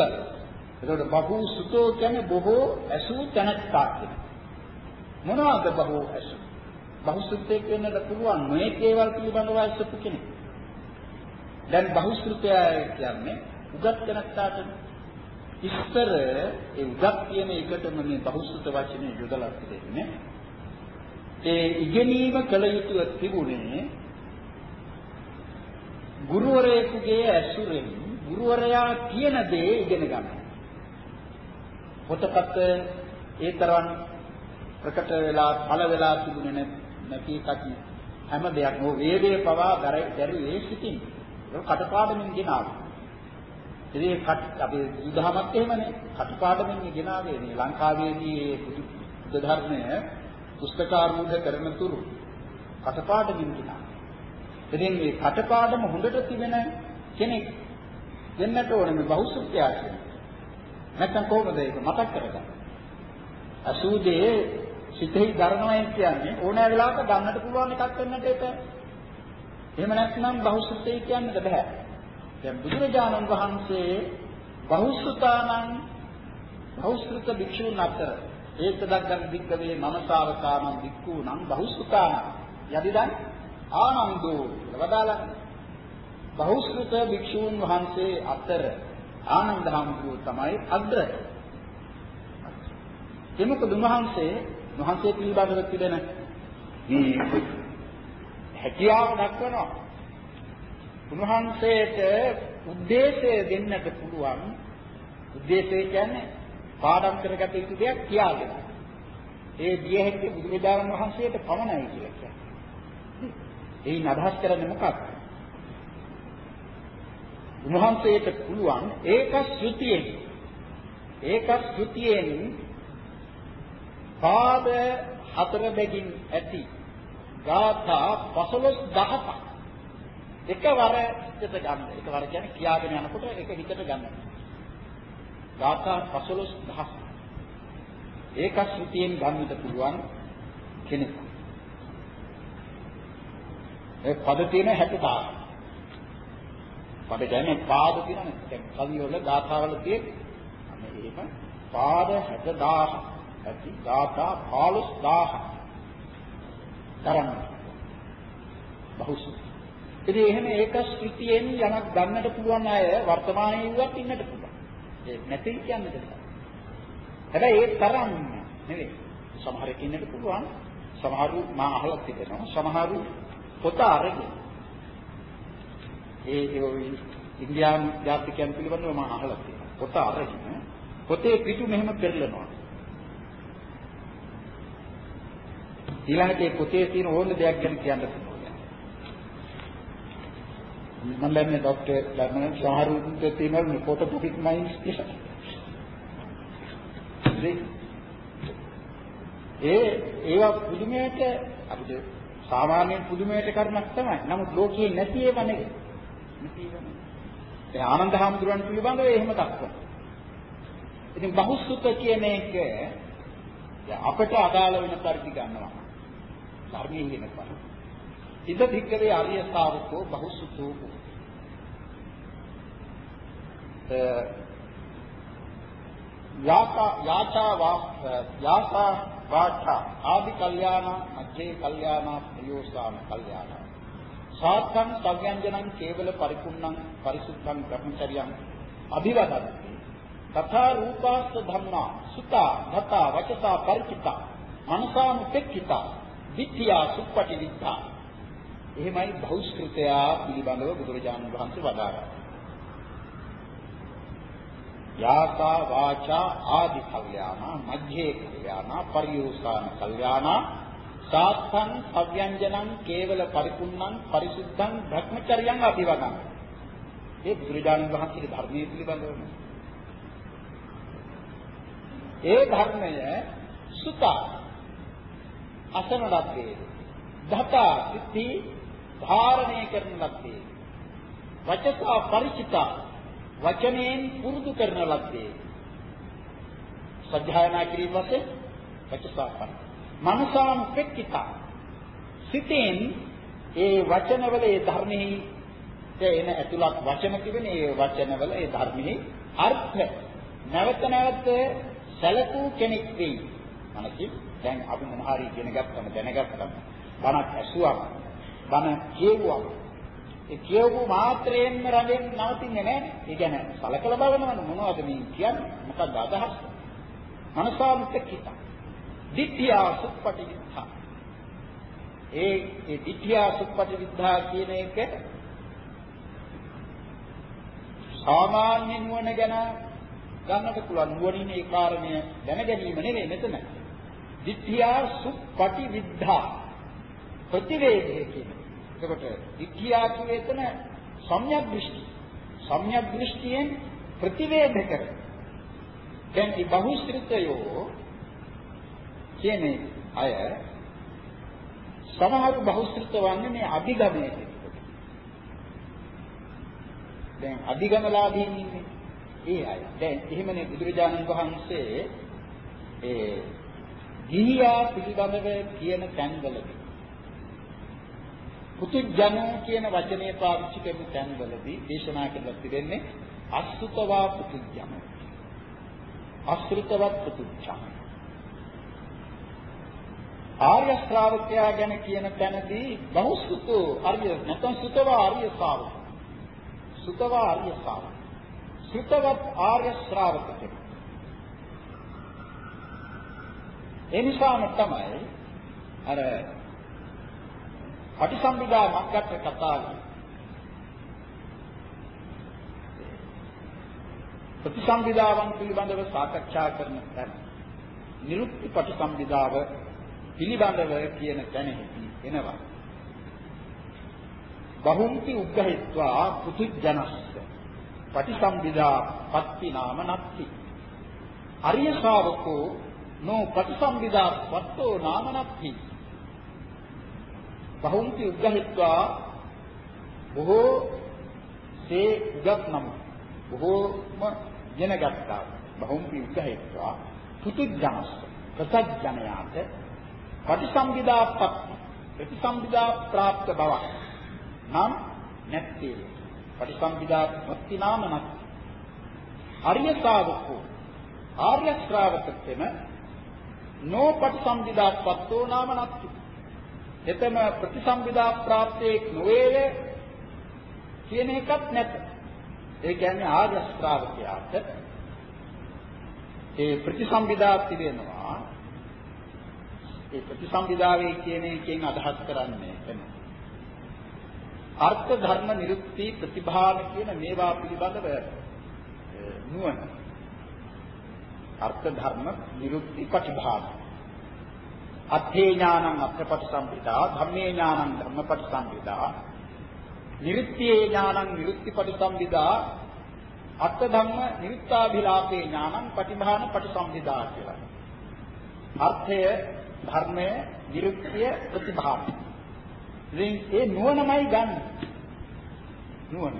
එතකොට බහුසුතෝ කියන්නේ බොහෝ අසු තනත්තා කියන මොනවාද බහෝ අසු බහුසුතේ කියන්නට පුළුවන් මේ කේවල් පිළිබඳව අසපු කෙනෙක්. දැන් බහුසුතය කියන්නේ උගත් තනත්තාට ඉස්තර ඒ උගත් කියන එකටම මේ බහුසුත වචනේ යොදලා තිබෙන්නේ. ඒ ඉගෙනීම කළ යුතුව තිබුණේ ගුරුවරයෙකුගේ ඇසුරෙන් ගුරුවරයා කියන දේ ඉගෙන ගන්න. පොතපත ඒ තරම් ප්‍රකට වෙලා පළ වෙලා තිබුණේ නැති කටි හැම දෙයක්ම වේදේ පවා දරුවේ සිටින්. ඒක කටපාඩමින් ගෙනාවා. ඉතින් කට අපි බුදුදහමත් එහෙමනේ කටපාඩමින් ගෙනාවේ මේ ලංකාවේදී මේ බුදු ධර්මය පුස්තකාරූඪ කරන තුරු කටපාඩමින් ගෙනා. ඉතින් මේ කටපාඩම හොඳට තිබෙන කෙනෙක් දෙන්නට ඕනේ මේ බහුසුත්‍යය කියන්නේ. නැත්තම් කොහොමද ඒක මතක් කරගන්නේ? අසූදේ සිතෙහි ධර්මය කියන්නේ ඕනෑ වෙලාවක ගන්නට පුළුවන් එකක් වෙන්නට ඒක. එහෙම නැත්නම් බහුසුත්‍යය කියන්නද බෑ. දැන් බුදුරජාණන් වහන්සේ බහුසුතානං බහුසුත භික්ෂූන් අතර ඒකදග්ගන් වික්කවේ මනසාවකානං වික්ඛූනං බහුසුතානං යදිදන් ආනන්දෝ වදාලා බහුසුත භික්ෂූන් වහන්සේ අතර ආනන්ද හාමුදුරුවෝ තමයි අග්‍රය. එමුක දුමහන්සේ වහන්සේ පිළිබඳව තිබෙන මේ හැකියාව දක්වනවා. උන්වහන්සේට උද්දේශය දෙන්නට පුළුවන් උද්දේශය කියන්නේ පාඩම් කරගත යුතු දෙයක් කියාගෙන. ඒ දිය හැකි බුදුරජාණන් වහන්සේට පමණයි කියලා කියන්නේ. එයින් අදහස් කරන්නේ මොකක්ද? උන්වහන්සේට පුළුවන් ඒක ශ්‍රුතියෙන් ඒක ශ්‍රුතියෙන් පාද හතර බැගින් ඇති ගාථා 15000ක් එකවර හිතට ගන්න. එකවර කියන්නේ කියාගෙන යනකොට ඒක හිතට ගන්න. ගාථා 15000. ඒක ශ්‍රුතියෙන් ගන්නට පුළුවන් කෙනෙක්. ඒ පද තියෙන 60000. පද කියන්නේ පාද තියෙනනේ. දැන් කවි වල ගාථා වල තියෙන අනේ එහෙම පාද 60000. ඇති ගාථා 15000. තරම්. බහුසුත් ඉතින් එහෙම ඒක ස්ථිතියෙන් යමක් ගන්නට පුළුවන් අය වර්තමානයේ ඉවත් ඉන්නට පුළුවන්. ඒ නැති කියන්නද බෑ. හැබැයි ඒ තරම් නෙවෙයි. සමහරෙක් ඉන්නට පුළුවන්. සමහරු මා අහලා තිබෙනවා. සමහරු පොත අරගෙන ඒ ඒ ඉන්දියානු ජාතිකයන් පිළිබඳව මා අහලා තියෙනවා. පොත අරගෙන පොතේ පිටු මෙහෙම පෙරලනවා. ඊළඟට ඒ පොතේ තියෙන ඕන දෙයක් ගැන කියන්න මම දන්නේ ડોક્ટર ධර්මන සාහරුත් තියෙනවා ෆොටෝග්‍රැෆික් මයින්ඩ්ස් කියලා. ඒ ඒවා පුදුමයට අපිට සාමාන්‍යයෙන් පුදුමයට කරුණක් තමයි. නමුත් ලෝකයේ නැති ඒවා නෙවෙයි. නැති ඒවා නෙවෙයි. ඒ ආනන්ද හැමදුරන් පිළිබඳව එහෙම දක්වනවා. ඉතින් බහුසුත කියන එක අපට අදාළ වෙන පරිදි ගන්නවා. ධර්මයේ වෙනපා. ඉද භික්කවේ ආර්ය ශාවකෝ බහුසුතෝ යාතා යාචා වා යාසා වාචා ආදි කල්යාණ මධ්‍යේ කල්යාණ ප්‍රයෝසාන කල්යාණ. සාත්තං සව්‍යංජනං කේවල පරිපුන්නං පරිසුද්ධං බ්‍රහ්මචර්යං අභිවදන්ති. තථා රූපාස්ස ධම්මා සුතා ධතා වචසා පරිචිතා. මනසානුපෙක්ඛිතා. විත්‍යා සුප්පටි විත්තා එහෙමයි බහුස්කෘතයා පිළිබඳව බුදුරජාණන් වහන්සේ වදාළා යාසා වාචා ආදි කල්යාණ මධ්‍යේ කල්යාණ පරියෝසාන කල්යාණ සාත්තං අව්‍යංජනං කේවල පරිපුන්නං පරිසුද්ධං භ්‍රමචර්යං අභිවදං. ඒ බුදුරජාණන් වහන්සේගේ ධර්මයේ පිළිබඳව ඒ ධර්මය සුත අසන ලද්දේ ධතා සිද්ධි ධාරණය කරන ලද්දේ. වචසා ಪರಿචිතා වචනයෙන් පුරුදු කරන ලද්දේ. සත්‍යයනා කිරීම වශයෙන් වචසා පරිචිතා. මනසාම පෙක්කිතා සිතෙන් ඒ වචනවල ඒ ධර්මෙහි එන ඇතුළත් වචන තිබෙන ඒ වචනවල ඒ ධර්මෙහි අර්ථ නැවත නැවත සැලකූ කෙනෙක් වෙයි. මනසින් දැන් අපි මොන හරි ඉගෙන ගත්තම දැනගත්තම බණක් ඇසුවම බණ කියුවම ඒ කියවපු මාත්‍රයෙන්ම රැඳෙන්න නවතින්නේ නැහැ. ඒ කියන්නේ සලකලා බලනවනේ මොනවද මේ කියන්නේ? මොකක්ද අදහස්? මනසාමිත කිතා. දිට්ඨියා සුප්පටි විද්ධා. ඒ ඒ දිට්ඨියා සුප්පටි විද්ධා කියන එක සාමාන්‍ය නුවණ ගැන ගන්නට පුළුවන් නුවණින් ඒ කාරණය දැන ගැනීම නෙවෙයි මෙතන. දිට්ඨියා සුප්පටි විද්ධා ප්‍රතිවේධය කියන්නේ. එතකොට දිට්ඨියා කියන්නේ එතන සම්‍යක් දෘෂ්ටි. සම්‍යක් දෘෂ්ටියෙන් ප්‍රතිවේධ කර. දැන් මේ බහුශ්‍රිතයෝ කියන අය සමහර බහුශ්‍රත වන්නේ මේ අභිගමයේ දැන් අධිගමලාභීන් ඉන්නේ ඒ අය. දැන් එහෙමනේ බුදුරජාණන් වහන්සේ ඒ ගිහියා පිළිබඳව කියන තැන්වලදී පුතුජනෝ කියන වචනේ පාවිච්චි කරන තැන්වලදී දේශනා කරලා තිබෙන්නේ අසුතවා පුතුජනෝ. අසෘතවත් පුතුජනෝ. ආර්ය ශ්‍රාවකයා ගැන කියන තැනදී බහුසුතු ආර්ය නැත්නම් සුතවා ආර්ය ශ්‍රාවක. සුතවා ආර්ය ශ්‍රාවක. සුතවත් ආර්ය ශ්‍රාවක කෙනෙක්. ඒ නිසාම තමයි අර පටිසම්භිදා මග්ගත් කතාවේ ප්‍රතිසම්භිදාවන් පිළිබඳව සාකච්ඡා කරන තැන නිරුක්ති පටිසම්භිදාව පිළිබඳව කියන තැනෙහි එනවා. බහුම්ති උග්ගහිත්වා පුතුජනස්ස පටිසම්භිදා පත්ති නාම නත්ති. අරිය ශාවකෝ නෝ පටිසම්භිදා වත්තෝ නාම නත්ති. බහුම්ති උග්ගහිත්වා බොහෝ සේ උගත් නම් බොහෝම ජනගත්තා. බහුම්ති උග්ගහිත්වා පුතුජනස්ස ප්‍රසජ්ජනයාට ප්‍රතිසම්බිදාපත් ප්‍රතිසම්බිදා પ્રાપ્ત බවක් නම් නැත්තේ ප්‍රතිසම්බිදා මුක්ති නාම නැත් ආර්ය ශ්‍රාවකෝ ආර්ය ශ්‍රාවකත්වෙම නෝ ප්‍රතිසම්බිදාපත්තෝ නාම නැත්ති හෙතම ප්‍රතිසම්පදා ප්‍රාප්තේක් නොවේය කියන එකක් නැත. ඒ කියන්නේ ආර්ය ශ්‍රාවකයාට ඒ ප්‍රතිසම්පදා පිළිවෙනවා. ඒ ප්‍රතිසම්පදාවේ කියන එකෙන් අදහස් කරන්නේ එතන. අර්ථ ධර්ම නිරුක්ති ප්‍රතිභාන කියන මේවා පිළිබඳව නුවණ අර්ථ ධර්ම නිරුක්ති ප්‍රතිභාන අත්ථේ ඥානං අත්ථපටි සම්පිතා ධම්මේ ඥානං ධම්මපටි සම්පිතා නිරුත්තියේ ඥානං නිරුත්තිපටි සම්පිතා අත්ථ ධම්ම නිරුත්තාභිලාපේ ඥානං පටිභාන පටි සම්පිතා කියලා. අර්ථය ධර්මය නිරුක්තිය ප්‍රතිභාව. ඉතින් ඒ නුවණමයි ගන්න. නුවණ.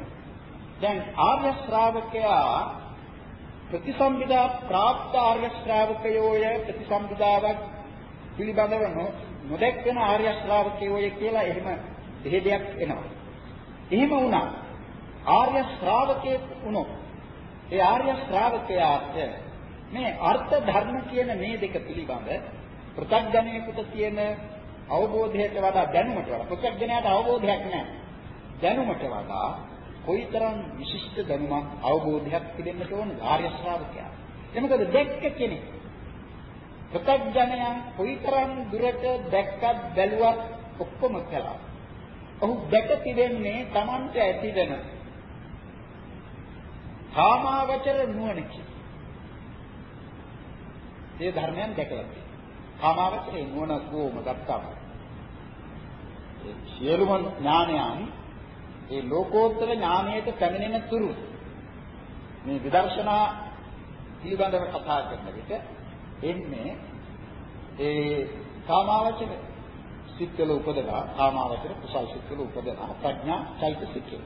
දැන් ආර්ය ශ්‍රාවකයා ප්‍රතිසම්පදා ප්‍රාප්ත ආර්ය ශ්‍රාවකයෝය ප්‍රතිසම්පදාවක් පිළිබඳව නොදැක්කන ආර්ය ශ්‍රාවකයෝය කියලා එහෙම දෙහෙදයක් එනවා. එහෙම වුණා. ආර්ය ශ්‍රාවකයෙක් වුණොත් ඒ ආර්ය ශ්‍රාවකයාට මේ අර්ථ ධර්ම කියන මේ දෙක පිළිබඳ පෘථග්ජනයෙකුට තියෙන අවබෝධයට වඩා දැනුමට වඩා පෘථග්ජනයාට අවබෝධයක් නැහැ. දැනුමට වඩා කොයිතරම් විශිෂ්ට දැනුමක් අවබෝධයක් තිබෙන්නට ඕන ආර්ය ශ්‍රාවකයා. එමකද දැක්ක කෙනෙක්. පෘථග්ජනයන් කොයිතරම් දුරට දැක්කත් බැලුවත් ඔක්කොම කළා. ඔහු දැක තිබෙන්නේ Tamante ඇතිවෙන කාමාවචර නුවණකි. ඒ ධර්මයන් දැකලා තියෙනවා. කාමාවචරේ නුවණ කොම ගත්තාම ඒ සියලුම ඥානයන් ඒ ලෝකෝත්තර ඥානයට පැමිණෙන තුරු මේ විදර්ශනා පිළිබඳව කතා කරන විට එන්නේ ඒ කාමාවචර සිත්වල උපදලා කාමාවචර කුසල් සිත්වල උපදලා ප්‍රඥා චෛතසිකේ.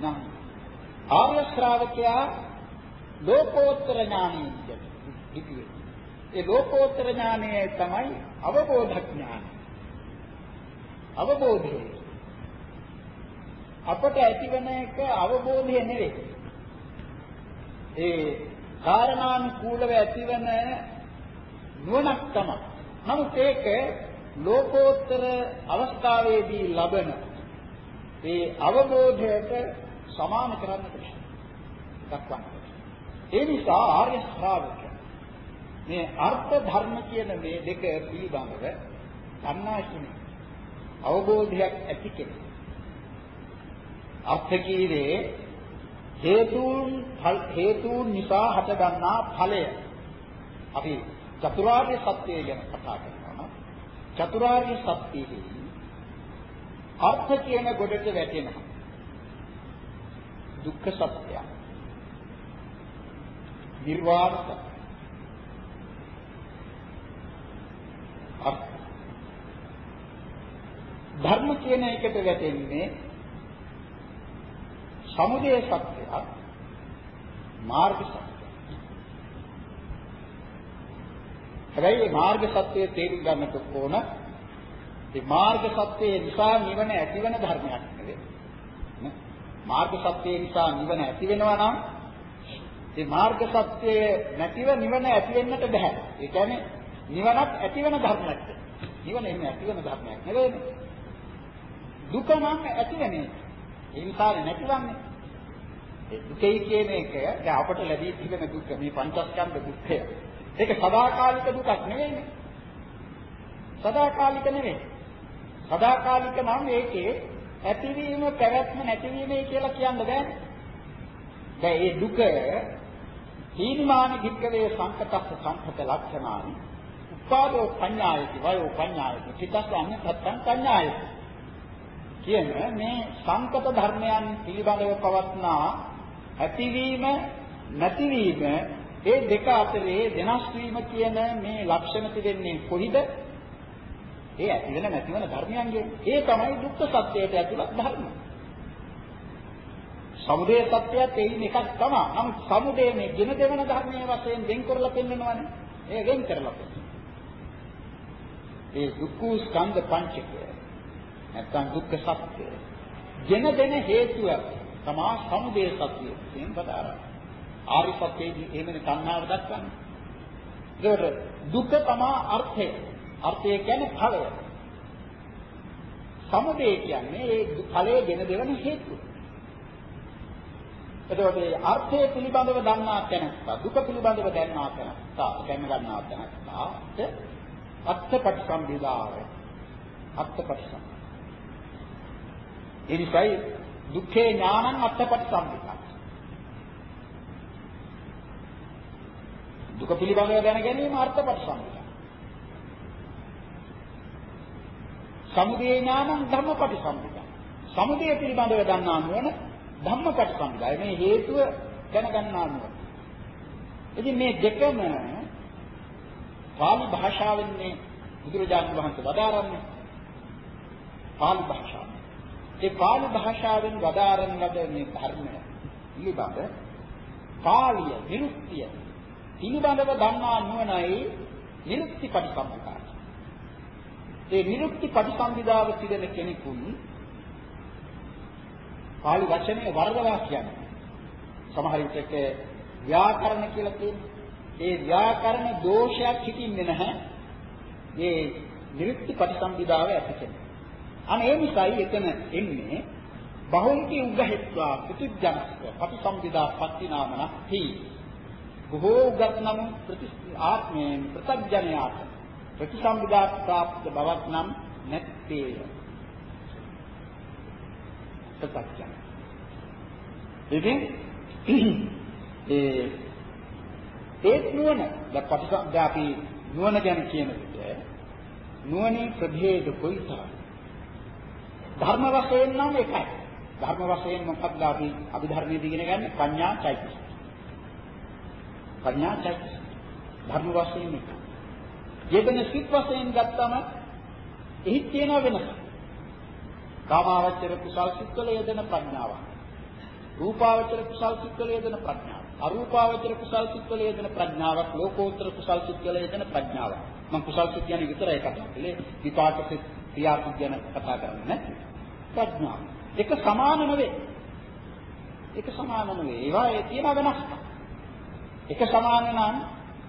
නම් ආර්ය ශ්‍රාවකයා ලෝකෝත්තර ඥානය ඉතිවේ. ඒ ලෝකෝත්තර ඥානය තමයි අවබෝධ ඥානය. අවබෝධය. අපට ඇතිවන එක අවබෝධය නෙවෙයි. ඒ කාරණානුකූලව ඇතිවන නුවණක් තමයි. නමුත් ඒක ලෝකෝත්තර අවස්ථාවේදී ලබන ඒ අවබෝධයට සමාන කරන්නට දක්වන්න. ඒ නිසා ආර්ය ශ්‍රාවක මේ අර්ථ ධර්ම කියන මේ දෙක පිළිබඳව සම්මා කෙනෙක් අවබෝධයක් ඇති කෙනෙක් අර්ථ කීවේ හේතුන් හේතුන් නිසා හටගන්නා ඵලය. අපි චතුරාර්ය සත්‍යය ගැන කතා කරනවා චතුරාර්ය සත්‍යෙහි අර්ථ කියන ගොඩට වැටෙනවා. දුක්ඛ සත්‍යය. නිර්වාණ ධර්ම කියන එකට වැටෙන්නේ සමුදය සත්‍යයක් මාර්ග සත්‍යයක්. හැබැයි මේ මාර්ග සත්‍යය තේරුම් ගන්නට ඕන මේ මාර්ග සත්‍යය නිසා නිවන ඇතිවන ධර්මයක් නෙවෙයි. මාර්ග සත්‍යය නිසා නිවන ඇති වෙනවා නම් මේ මාර්ග සත්‍යය නැතිව නිවන ඇති වෙන්නට බෑ. ඒ කියන්නේ නිවනක් ඇති වෙන ධර්මයක්. නිවන එහෙම ඇති වෙන ධර්මයක් නෙවෙයි. දුක නම් ඇති වෙන්නේ. ඒ නිසා නැතිවන්නේ. ඒ දුකයි කියන එක දැන් අපට ලැබී තිබෙන දුක මේ පංචස්කන්ධ දුක්ඛය. ඒක සදාකාලික දුකක් නෙවෙයිනේ. සදාකාලික නෙවෙයි. සදාකාලික නම් ඒකේ ඇතිවීම පැවැත්ම නැතිවීමයි කියලා කියන්න බෑනේ. දැන් මේ දුක හීනමාන භික්කවේ සංකතස්ස සංකත ලක්ෂණානි උපාදෝ පඤ්ඤායති වයෝ පඤ්ඤායති චිත්තස්ස අඤ්ඤතත්තං පඤ්ඤායති කියන මේ සංකත ධර්මයන් පිළිබඳව පවත්නා ඇතිවීම නැතිවීම ඒ දෙක අතරේ වෙනස් වීම කියන මේ ලක්ෂණ තිබෙන්නේ කොහිද? ඒ ඇති වෙන නැති වෙන ධර්මයන්ගේ. ඒ තමයි දුක්ඛ සත්‍යයට ඇතුළත් ධර්ම. සමුදය සත්‍යයත් එයින් එකක් තමයි. නමුත් සමුදය මේ ගෙන දෙවන ධර්මයේ වශයෙන් වෙන් කරලා පෙන්නනවානේ. ඒ වෙන් කරලා පෙන්නන. ඒ දුක්ඛ ස්කන්ධ පංචකය. නැත්නම් දුක්ඛ සත්‍යය. ගෙන දෙන හේතුව තමා සමුදය සත්‍යය කියන බදාරා. ආරි සත්‍යයේදී එහෙමනේ සංහාව දක්වන්නේ. ඒකට දුක තමා අර්ථය. අර්ථය කියන්නේ ඵලය. සමුදය කියන්නේ ඒ ඵලයේ ගෙන දෙවන හේතුව. එතකොට මේ අර්ථය පිළිබඳව දන්නා තැනත්තා දුක පිළිබඳව දන්නා තැනත්තා දැන ගන්නා තැනත්තාට අත්පටිසම්භිදාව අත්පටිසම් එනිසයි දුක්ඛේ ඥානං අත්පටිසම්භිදා දුක පිළිබඳව දැන ගැනීම අර්ථපටිසම්භිදා සමුදය ඥානං ධම්මපටිසම්භිදා සමුදය පිළිබඳව දන්නා නුවණ ධම්මපට සම්බුදය මේ හේතුව දැනගන්නා නුවණ. ඉතින් මේ දෙකම පාලි භාෂාවෙන් මේ බුදුරජාණන් වහන්සේ වදාරන්නේ. පාලි භාෂාව. ඒ පාලි භාෂාවෙන් වදාරන ලද මේ ධර්මය පිළිබඳ පාලිය විරුක්තිය පිළිබඳව දන්නා නුවණයි විරුක්ති පරිසම්පදාය. ඒ නිරුක්ති ප්‍රතිසම්පදාව තිබෙන කෙනෙකුන් පාලි වචනේ වර්ධවා කියන්නේ. සමහර විටක ව්‍යාකරණ කියලා තියෙනවා. ඒ ව්‍යාකරණ දෝෂයක් හිතින්නේ නැහැ. මේ නිරුක්ති ප්‍රතිසම්පදාව ඇති කෙනෙක්. අනේ ඒ නිසායි එතන එන්නේ. බහුන්ති උග්ගහෙත්වා පුදුජනස්ස ප්‍රතිසම්පදා පත්තිනාමන හි. බොහෝ උගත් නම් ප්‍රති ආත්මයෙන් ප්‍රත්‍යඥයාට ප්‍රතිසම්පදා ප්‍රාප්ත බවක් නම් නැත්තේය. ප්‍රත්‍යඥ. ඉතින් ඒ ඒත් නුවණ දැන් ප්‍රතිසම්පදා අපි නුවණ ගැන කියන විට නුවණේ ප්‍රභේද කොයිතරම් ධර්ම වශයෙන් නම් එකයි ධර්ම වශයෙන් මොකක්ද අපි අභිධර්මයේ ඉගෙන ගන්න ප්‍රඥා චෛතසික. ප්‍රඥා චෛතසික. ධර්ම වශයෙන් එක. යෙදෙන සිත් වශයෙන් ගත්තම එහි තියෙන වෙනස. කාමාවචර කුසල් සිත්වල යෙදෙන ප්‍රඥාව. රූපාවචර කුසල් සිත්වල යෙදෙන ප්‍රඥාව. අරූපාවචර කුසල් සිත්වල යෙදෙන ප්‍රඥාවක් ලෝකෝත්තර කුසල් සිත්වල යෙදෙන ප්‍රඥාවක්. මම කුසල් සිත් කියන්නේ විතරයි කතා කළේ. විපාක සිත් ක්‍රියා සිත් ගැන කතා කරන්නේ නැහැ. ප්‍රඥාව. එක සමාන නෙවෙයි. එක සමාන නෙවෙයි. ඒවා ඒ තියෙන වෙනස්කම්. එක සමාන නම්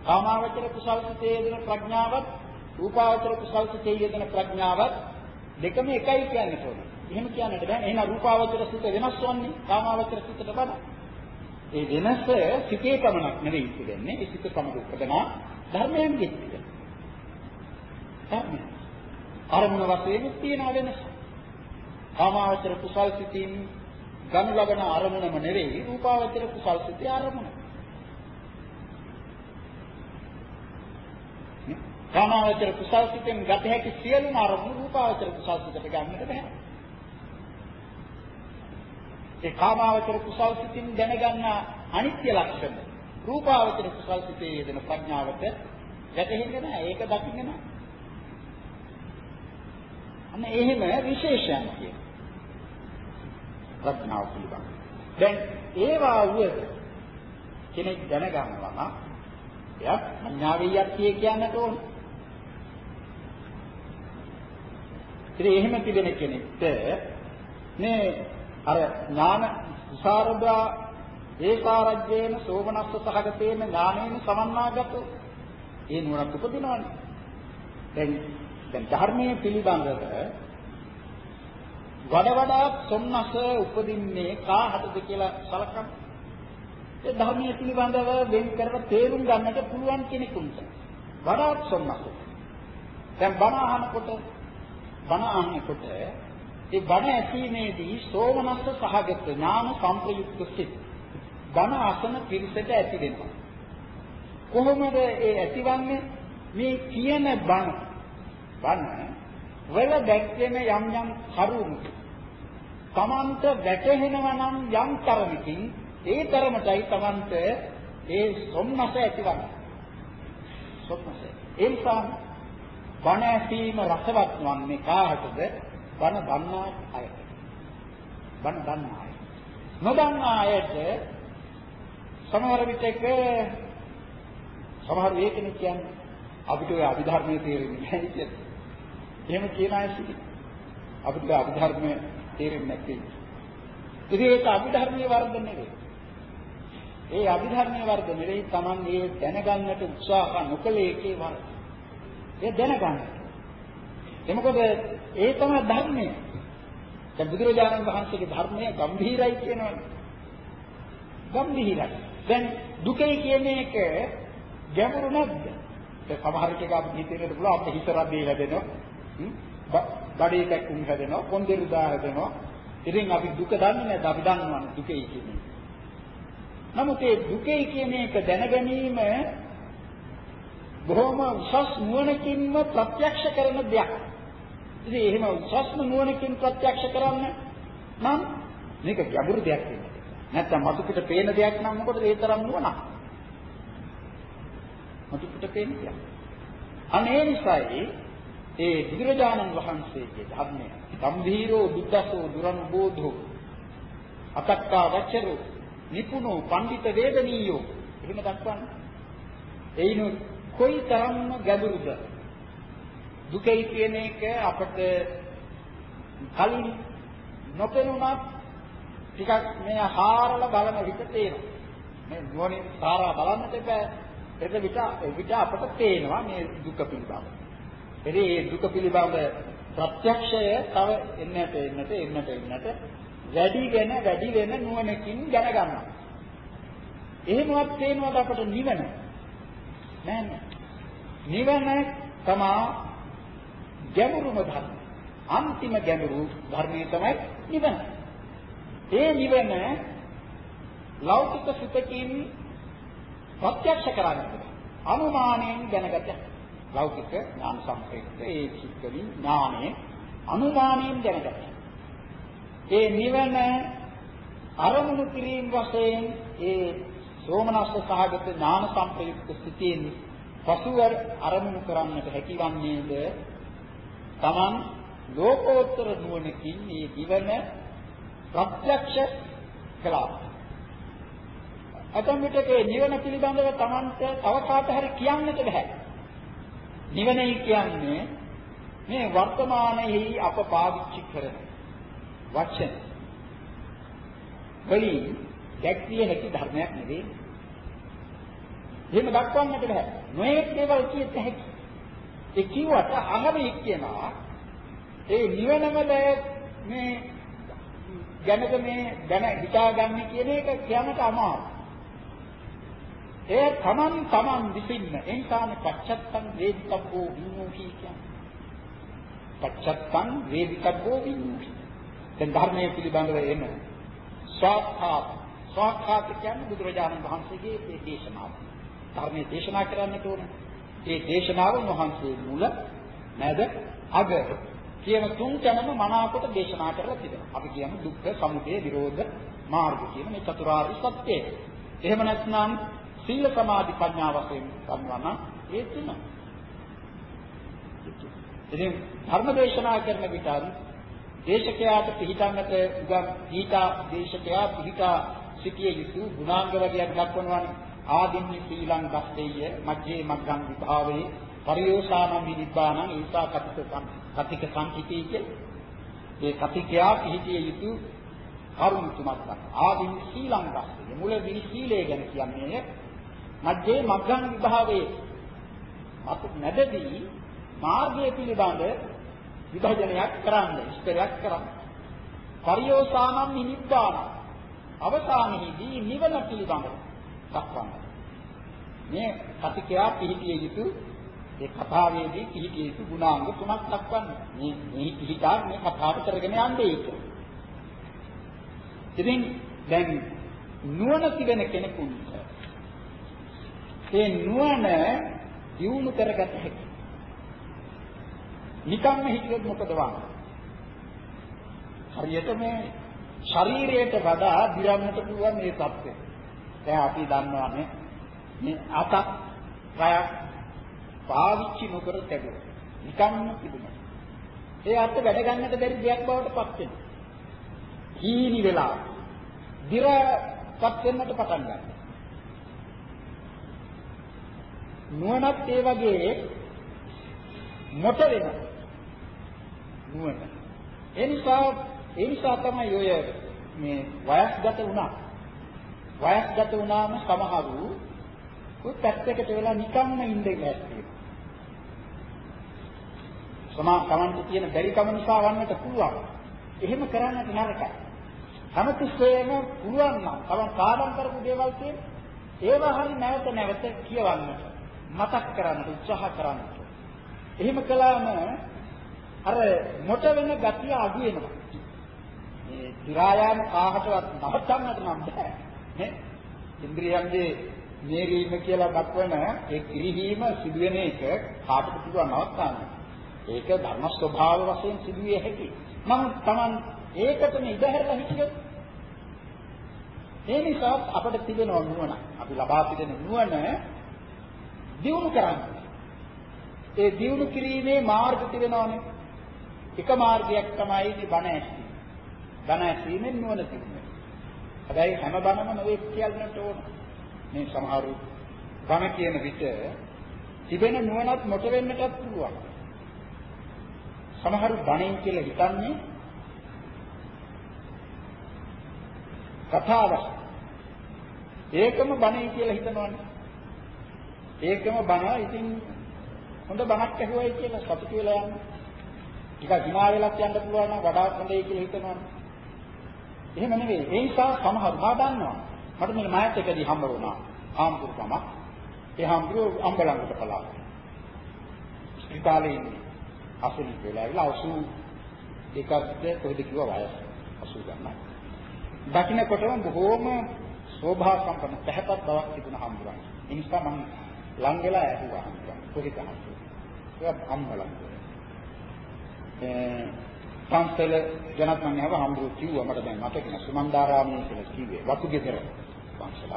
කාමාවචර කුසල් සිතේ යෙදෙන ප්‍රඥාවත් රූපාවචර කුසල් සිතේ යෙදෙන ප්‍රඥාවත් දෙකම එකයි කියන්නට ඕනේ. එහෙම කියන්නට බෑ. එහෙනම් රූපාවචර සිත වෙනස් වන්නේ කාමාවචර සිතට වඩා. ඒ වෙනස සිතේ පමණක් නෙවෙයි කියන්නේ. ඒ සිත සමග උපදන ධර්මයෙන් කිච්චිද. ධර්මය. අරමුණ වශයෙන් තියෙන වෙනස. කාමාවචර කුසල් සිතින් ගනු ලබන අරමුණම නෙවෙයි රූපාවචර කුසල් සිතේ අරමුණ. කාමාවචර කුසල් සිතෙන් ගත හැකි සියලුම අරමුණු රූපාවචර කුසල් සිතට ගන්නට බෑ. ඒ කාමාවචර කුසල් සිතින් දැනගන්න අනිත්‍ය ලක්ෂණ රූපාවචර කුසල් සිතේ යෙදෙන ප්‍රඥාවට වැටහෙන්නේ නැහැ. ඒක දකින්නේ නැහැ. අන්න එහෙම විශේෂයන් කියනවා. ප්‍රඥාව පිළිබඳ. දැන් ඒවා වුවද කෙනෙක් දැනගන්නවා නම් එයා සංඥාවියක් කිය කියන්නට ඕන. ඉතින් එහෙම තිබෙන කෙනෙක්ට මේ අර ඥාන විසරදා ඒකාරජ්‍යේන සෝමනස්ස සහගතේන ඥානේන සමන්නාගතෝ ඒ නුවණක් උපදිනවනේ. දැන් දැන් ධර්මයේ පිළිබඳව වඩ වඩාත් සොම්නස උපදින්නේ කාහටද කියලා සලකන්න. ඒ ධර්මයේ පිළිබඳව වෙන් කරලා තේරුම් ගන්නට පුළුවන් කෙනෙකුට වඩාත් සොම්නස. දැන් බණ අහනකොට බණ අහනකොට ඒ බණ ඇසීමේදී සෝමනස්ස සහගත ඥාන සංප්‍රයුක්ත සිත් බණ අසන පිරිසට ඇති වෙනවා. කොහොමද ඒ ඇතිවන්නේ? මේ කියන බණ බණ වල දැක්වෙන යම් යම් කරුණු තමන්ට වැටහෙනවා නම් යම් තරමකින් ඒ තරමටයි තමන්ට ඒ සොම්නස ඇතිවන්නේ. සොම්නස. ඒ නිසා බණ ඇසීම රසවත් වන්නේ කාටද? බණ දන්නා අයට. බණ දන්නා අය. නොදන්නා අයට සමහර විටක සමහර වේකෙනෙක් කියන්නේ අපිට ඔය අභිධර්මයේ තේරෙන්නේ නැහැ කියලා. එහෙම කියන අය සිටිනවා. අපිට අභිධර්මයේ තේරෙන්නේ නැති. ඉතින් ඒක අභිධර්මයේ වර්ධ නෙවෙයි. ඒ අභිධර්මයේ වර්ධ නෙවෙයි Taman මේ දැනගන්නට උත්සාහ නොකලේ ඒකේ වර්ධ. ඒ දැනගන්න. ඒ මොකද ඒ තමයි ධර්මය. දැන් බුදුරජාණන් වහන්සේගේ ධර්මය ගැඹීරයි කියනවනේ. ගැඹීරයි. දැන් දුකයි කියන එක ගැඹුරු නැද්ද? ඒ සමහර විට අපි හිතේට පුළුවන් අපේ හිත රබේ හැදෙනවා. බඩේ කැක්කුම් හැදෙනවා, කොන්දේ රුදා හැදෙනවා. ඉතින් අපි දුක දන්නේ නැද්ද? අපි දන්නවනේ දුකයි කියන්නේ. නමුත් ඒ දුකයි කියන එක දැනගැනීම බොහොම උසස් නුවණකින්ම ප්‍රත්‍යක්ෂ කරන දෙයක්. ඉතින් එහෙම උසස්ම නුවණකින් ප්‍රත්‍යක්ෂ කරන්න නම් මේක ගැඹුරු දෙයක් වෙනවා. නැත්තම් මතු පිට පේන දෙයක් නම් මොකටද ඒ තරම් නුවණක්? මතු පිට පේන දෙයක්. අනේ නිසායි ඒ බුදුරජාණන් වහන්සේගේ ධර්මය ගම්භීරෝ බුද්ධසෝ දුරනුබෝධෝ අතක්කා වචරෝ නිපුණෝ පඬිත වේදනීයෝ එහෙම දක්වන්නේ එයිනු කොයි තරම්ම ගැඹුරුද දුකයි කියන එක අපට කලින් නොපෙනුනත් ටිකක් මේ හාරලා බලන විට තේරෙනවා. මේ නුවණින් සාරා බලන්නට බෑ. එත විට විට අපට තේනවා මේ දුක පිළිබඳ. එදී මේ දුක පිළිබඳ ප්‍රත්‍යක්ෂය තව එන්නට එන්නට එන්නට එන්නට වැඩි වෙන වැඩි වෙන නුවණකින් දැනගන්නවා. එහෙමවත් තේනවද අපට නිවන? නෑ නෑ. නිවන තමා ගැඹුරුම ධර්ම. අන්තිම ගැඹුරු ධර්මයේ තමයි නිවන. ඒ නිවන ලෞකික සුතකින් ප්‍රත්‍යක්ෂ කරන්නේ අනුමානයෙන් දැනගත ලෞකික ඥාන සම්ප්‍රේක්ෂ ඒ චිත්තලින් ඥානයේ අනුමානයෙන් දැනගත. ඒ නිවන අරමුණු කිරීම වශයෙන් ඒ සෝමනස්ස සහගත ඥාන සම්ප්‍රයුක්ත සිටින් පසුව අරමුණු කරන්නට හැකිවන්නේද Taman ලෝකෝත්තර නුවණකින් මේ දිවන ප්‍රත්‍යක්ෂ කළා. අතම් විටක නිවන පිළිබඳව Tamanට තව කාට හරි කියන්නට බෑ. නිවනයි කියන්නේ මේ වර්තමානයේ අප පාවිච්චි කරන වචන වලින් දැක්විය හැකි ධර්මයක් නෙවෙයි. එහෙම දක්වන්නට බෑ. නොයෙක් දේවල් කියත හැකි. ඒ කිව්වට අහවෙක් කියනවා ඒ නිවනමද මේ ගැනද මේ දැන හිතාගන්නේ කියන එක කියන්නට අමාරුයි. ඒ තමන් තමන් විසින්ම එන්කාන පච්චත්තං වේදිකබ්බෝ විඤ්ඤෝහි කියන්නේ. පච්චත්තං වේදිකබ්බෝ විඤ්ඤෝහි. දැන් ධර්මයේ පිළිබඳව එන ස්වාක්ඛාත ස්වාක්ඛාත කියන්නේ බුදුරජාණන් වහන්සේගේ මේ දේශනාව. ධර්මයේ දේශනා කරන්නට ඕන. ඒ දේශනාව වහන්සේ මුල නැද අග කියන තුන් තැනම මනාකොට දේශනා කරලා තිබෙනවා. අපි කියන්නේ දුක්ඛ, සමුදය, නිරෝධ මාර්ග කියන මේ චතුරාර්ය සත්‍යය. එහෙම නැත්නම් සීල සමාධි ප්‍රඥා වශයෙන් ගන්නවා නම් ඒ තුන. ඉතින් ධර්ම දේශනා කරන විට දේශකයාට පිළිගන්නට උගන් දීතා දේශකයා පිළිකා සිටිය යුතු ගුණාංග වර්ගයක් දක්වනවානේ. ආදින්නි සීලං ගස්සෙය මජ්ජේ මග්ගං විභාවේ පරියෝසානම් නිබ්බානං ඊසා කතික කතික සංකිතී කිය. ඒ කතිකයා පිළිතිය යුතු කරුණු තුනක් ආදින්නි සීලං ගස්සෙය මුලදී සීලය ගැන කියන්නේ මධ්‍යේ මග්ගං විභාවයේ මත නැදදී මාර්ගය පිළිබඳ විභජනයක් කරන්න ඉස්තරයක් කරන්න. පරියෝසානම් නිබ්බාන. අවසානයේදී නිවන පිළිබඳ දක්වන්න. මේ කතිකයා පිළිපිය යුතු ඒ කතාවේදී පිළිපිය යුතු ගුණාංග තුනක් දක්වන්න. මේ මේ පිළිකා මේ කතාව කරගෙන යන්නේ ඒක ඉතින් දැන් නුවණ තිබෙන කෙනෙකුට ඒ නුවණ දියුණු කරගත හැකි. නිකම්ම හිතියොත් මොකද වන්නේ? හරියට මේ ශරීරයට වඩා දිරන්නට පුළුවන් මේ தත්ත්වය. දැන් අපි දන්නවානේ මේ අතක් රයක් පාවිච්චි නොකර තිබුණා. නිකම්ම තිබුණා. ඒ අත වැඩ ගන්නට බැරි දෙයක් බවට පත් වෙනවා. හීනි වෙලා දිරපත් වෙන්නට පටන් ගන්නවා. නුවණත් ඒ වගේ මොට වෙනවා. නුවණ. ඒ නිසා ඒ නිසා තමයි ඔය මේ වයස්ගත වුණා. වයස්ගත වුණාම සමහරු ඔය පැත්තකට වෙලා නිකම්ම ඉඳ ඉන්නේ. සමා තමන්ට තියෙන බැරිකම නිසා වන්නට පුළුවන්. එහෙම කරන්නට නරකයි. හැමතිස්සෙම පුළුවන් නම් තමන් පාඩම් කරපු දේවල් තියෙන ඒවා හරි නැවත නැවත කියවන්නට. මතක් කරන්න උත්සාහ කරන්න. එහෙම කළාම අර මොට වෙන ගතිය අඩු වෙනවා. මේ තිරායන් කාහටවත් නවත්තන්නට නම් බෑ. නේ? ඉන්ද්‍රියන්ගේ මේරීම කියලා දක්වන ඒ කිරිහීම සිදුවෙන එක කාටද පුළුවන් නවත්තන්න. ඒක ධර්ම ස්වභාව වශයෙන් සිදුවිය හැකි. නමුත් Taman ඒකටම ඉඳහැරලා හිටියොත් ඒ නිසා අපිට තිබෙන නුවණ අපි ලබා සිටින නුවණ දියුණු කරන්න. ඒ දියුණු කිරීමේ මාර්ග තිබෙනවානේ. එක මාර්ගයක් තමයි මේ බණ ඇසීම. බණ ඇසීමෙන් නුවණ තිබෙනවා. හැබැයි හැම බණම නෙවෙයි කියන්නට ඕන. මේ සමහරු බණ කියන විට තිබෙන නුවණත් මොට වෙන්නටත් පුළුවන්. සමහරු බණෙන් කියලා හිතන්නේ කතාවක්. ඒකම බණයි කියලා හිතනවනේ. ඒකම බණ ඉතින් හොඳ බණක් ඇහුවයි කියලා සතුටු වෙලා යනවා. ටිකක් හිනා වෙලක් යන්න පුළුවන් නම් වඩා හොඳයි කියලා හිතනවනේ. එහෙම නෙවෙයි. ඒ නිසා සමහරු මා දන්නවා. මට මේ මායත් එකදී හම්බ වුණා. ආම්පුරකම. ඒ හම්බුරු අම්බලන්කට පලා. ඉතාලියේ ඉන්නේ. අසුනි වෙලා ඉලා අසු එකක්ද කොහෙද කිව්වා වයස. අසු ගන්න. දකින්නකොටම බොහෝම ශෝභා සම්පන්න පැහැපත් බවක් තිබුණ හම්බුරන්. ඒ නිසා මම ලං වෙලා ඇහුවා හම්බුරන්. කොහෙද හම්බුරන්? ඒක අම්බලන්. පන්සල ජනත් මම යව හම්බුරු කිව්වා මට දැන් මතක නෑ සුමන්දාරාමයේ කියලා කිව්වේ වතුගෙදර පන්සල.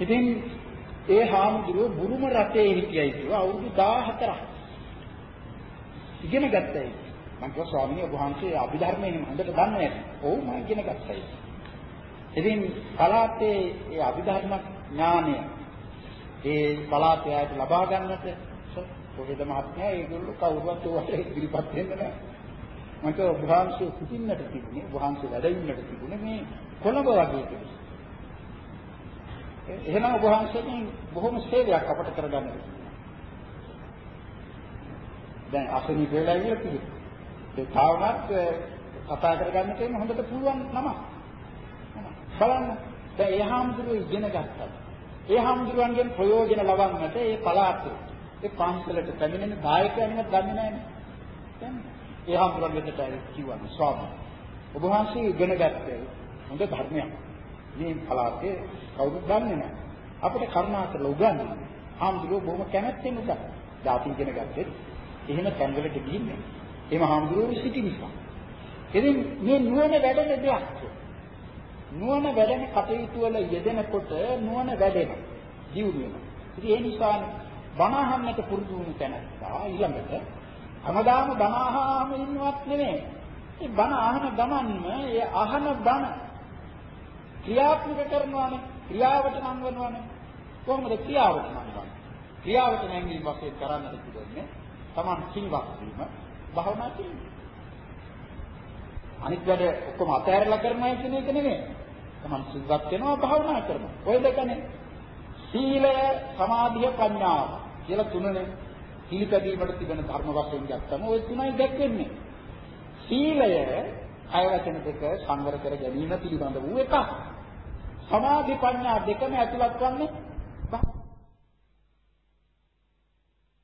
ඉතින් ඒ හාමුදුරුව බුරුම රටේ හිටියයි කිව්වා අවුරුදු 14ක්. ඉගෙන ගත්තයි. මම කිව්වා ස්වාමීන් වහන්සේ අභිධර්මයේ හොඳට දන්නේ නැහැ. ඔව් මම ඉගෙන ගත්තයි. ඉතින් පලාතේ ඒ අභිධර්ම ඥානය ඒ පලාතේ ආයත ලබා ගන්නට කොහෙද මහත්මයා ඒගොල්ලෝ කවුරුවත් ඔයාලට ඉදිරිපත් වෙන්න නැහැ. මට වහන්සේ සිටින්නට තිබුණේ වහන්සේ වැඩ ඉන්නට තිබුණේ මේ කොළඹ වගේ කෙනෙක්. එහෙනම් වහන්සේගෙන් බොහොම සේවයක් අපට කරගන්න දැන් අසනීප වෙලා ඉන්න තියෙන්නේ. ඒ තාවනත් කතා කරගන්න තියෙන හොඳට පුළුවන් නම. බලන්න. දැන් ඒ හාමුදුරුවෝ ඉගෙන ගත්තා. ඒ හාමුදුරුවන්ගෙන් ප්‍රයෝජන ලබන්නට ඒ පළාතේ ඒ පන්සලට පැමිණෙන දායකයන්වත් දන්නේ නැහැ. ඒ හාමුදුරුවෝ වෙතට කිව්වා ස්වාමී. ඔබ වහන්සේ ඉගෙන ගත්තේ හොඳ ධර්මයක්. මේ පළාතේ කවුරුත් දන්නේ නැහැ. අපිට කරුණාකරලා උගන්වන්න. හාමුදුරුවෝ බොහොම කැමැත්තෙන් උගන්වනවා. ධාතු ඉගෙන ගත්තේ එහෙම තැන්වලට ගිහින්නේ. එහෙම හාමුදුරුවෝ සිටි නිසා. ඉතින් මේ නුවණ වැඩෙන දෙයක්. නුවණ වැඩෙන කටයුතු වල යෙදෙනකොට නුවණ වැඩෙනවා. දියුණු වෙනවා. ඉතින් ඒ නිසා බණ අහන්නට පුරුදු වුණු තැනත්තා ඊළඟට හැමදාම බණ අහාම ඉන්නවත් නෙමෙයි. ඒ බණ අහන ගමන්ම ඒ අහන බණ ක්‍රියාත්මක කරනවානේ. ක්‍රියාවට නම් වෙනවානේ. කොහොමද ක්‍රියාවට නම් වන්නේ? ක්‍රියාවට නැංගීම වශයෙන් කරන්නට පුළුවන්නේ Taman සිල්වත් වීම භවනා කිරීම. අනිත් වැඩ ඔක්කොම අතහැරලා කරනවා කියන එක නෙමෙයි. Taman සිල්වත් වෙනවා භවනා කරනවා. ඔය දෙකනේ. සීලය, සමාධිය, ප්‍රඥාව කියලා තුනනේ. පිළිපැදීමට තිබෙන ධර්ම වශයෙන් ගත්තම ওই තුනයි දැක්වෙන්නේ. සීලය කය වචන දෙක සංවර කර ගැනීම පිළිබඳ වූ එකක්. සමාධි ප්‍රඥා දෙකම ඇතුළත් වන්නේ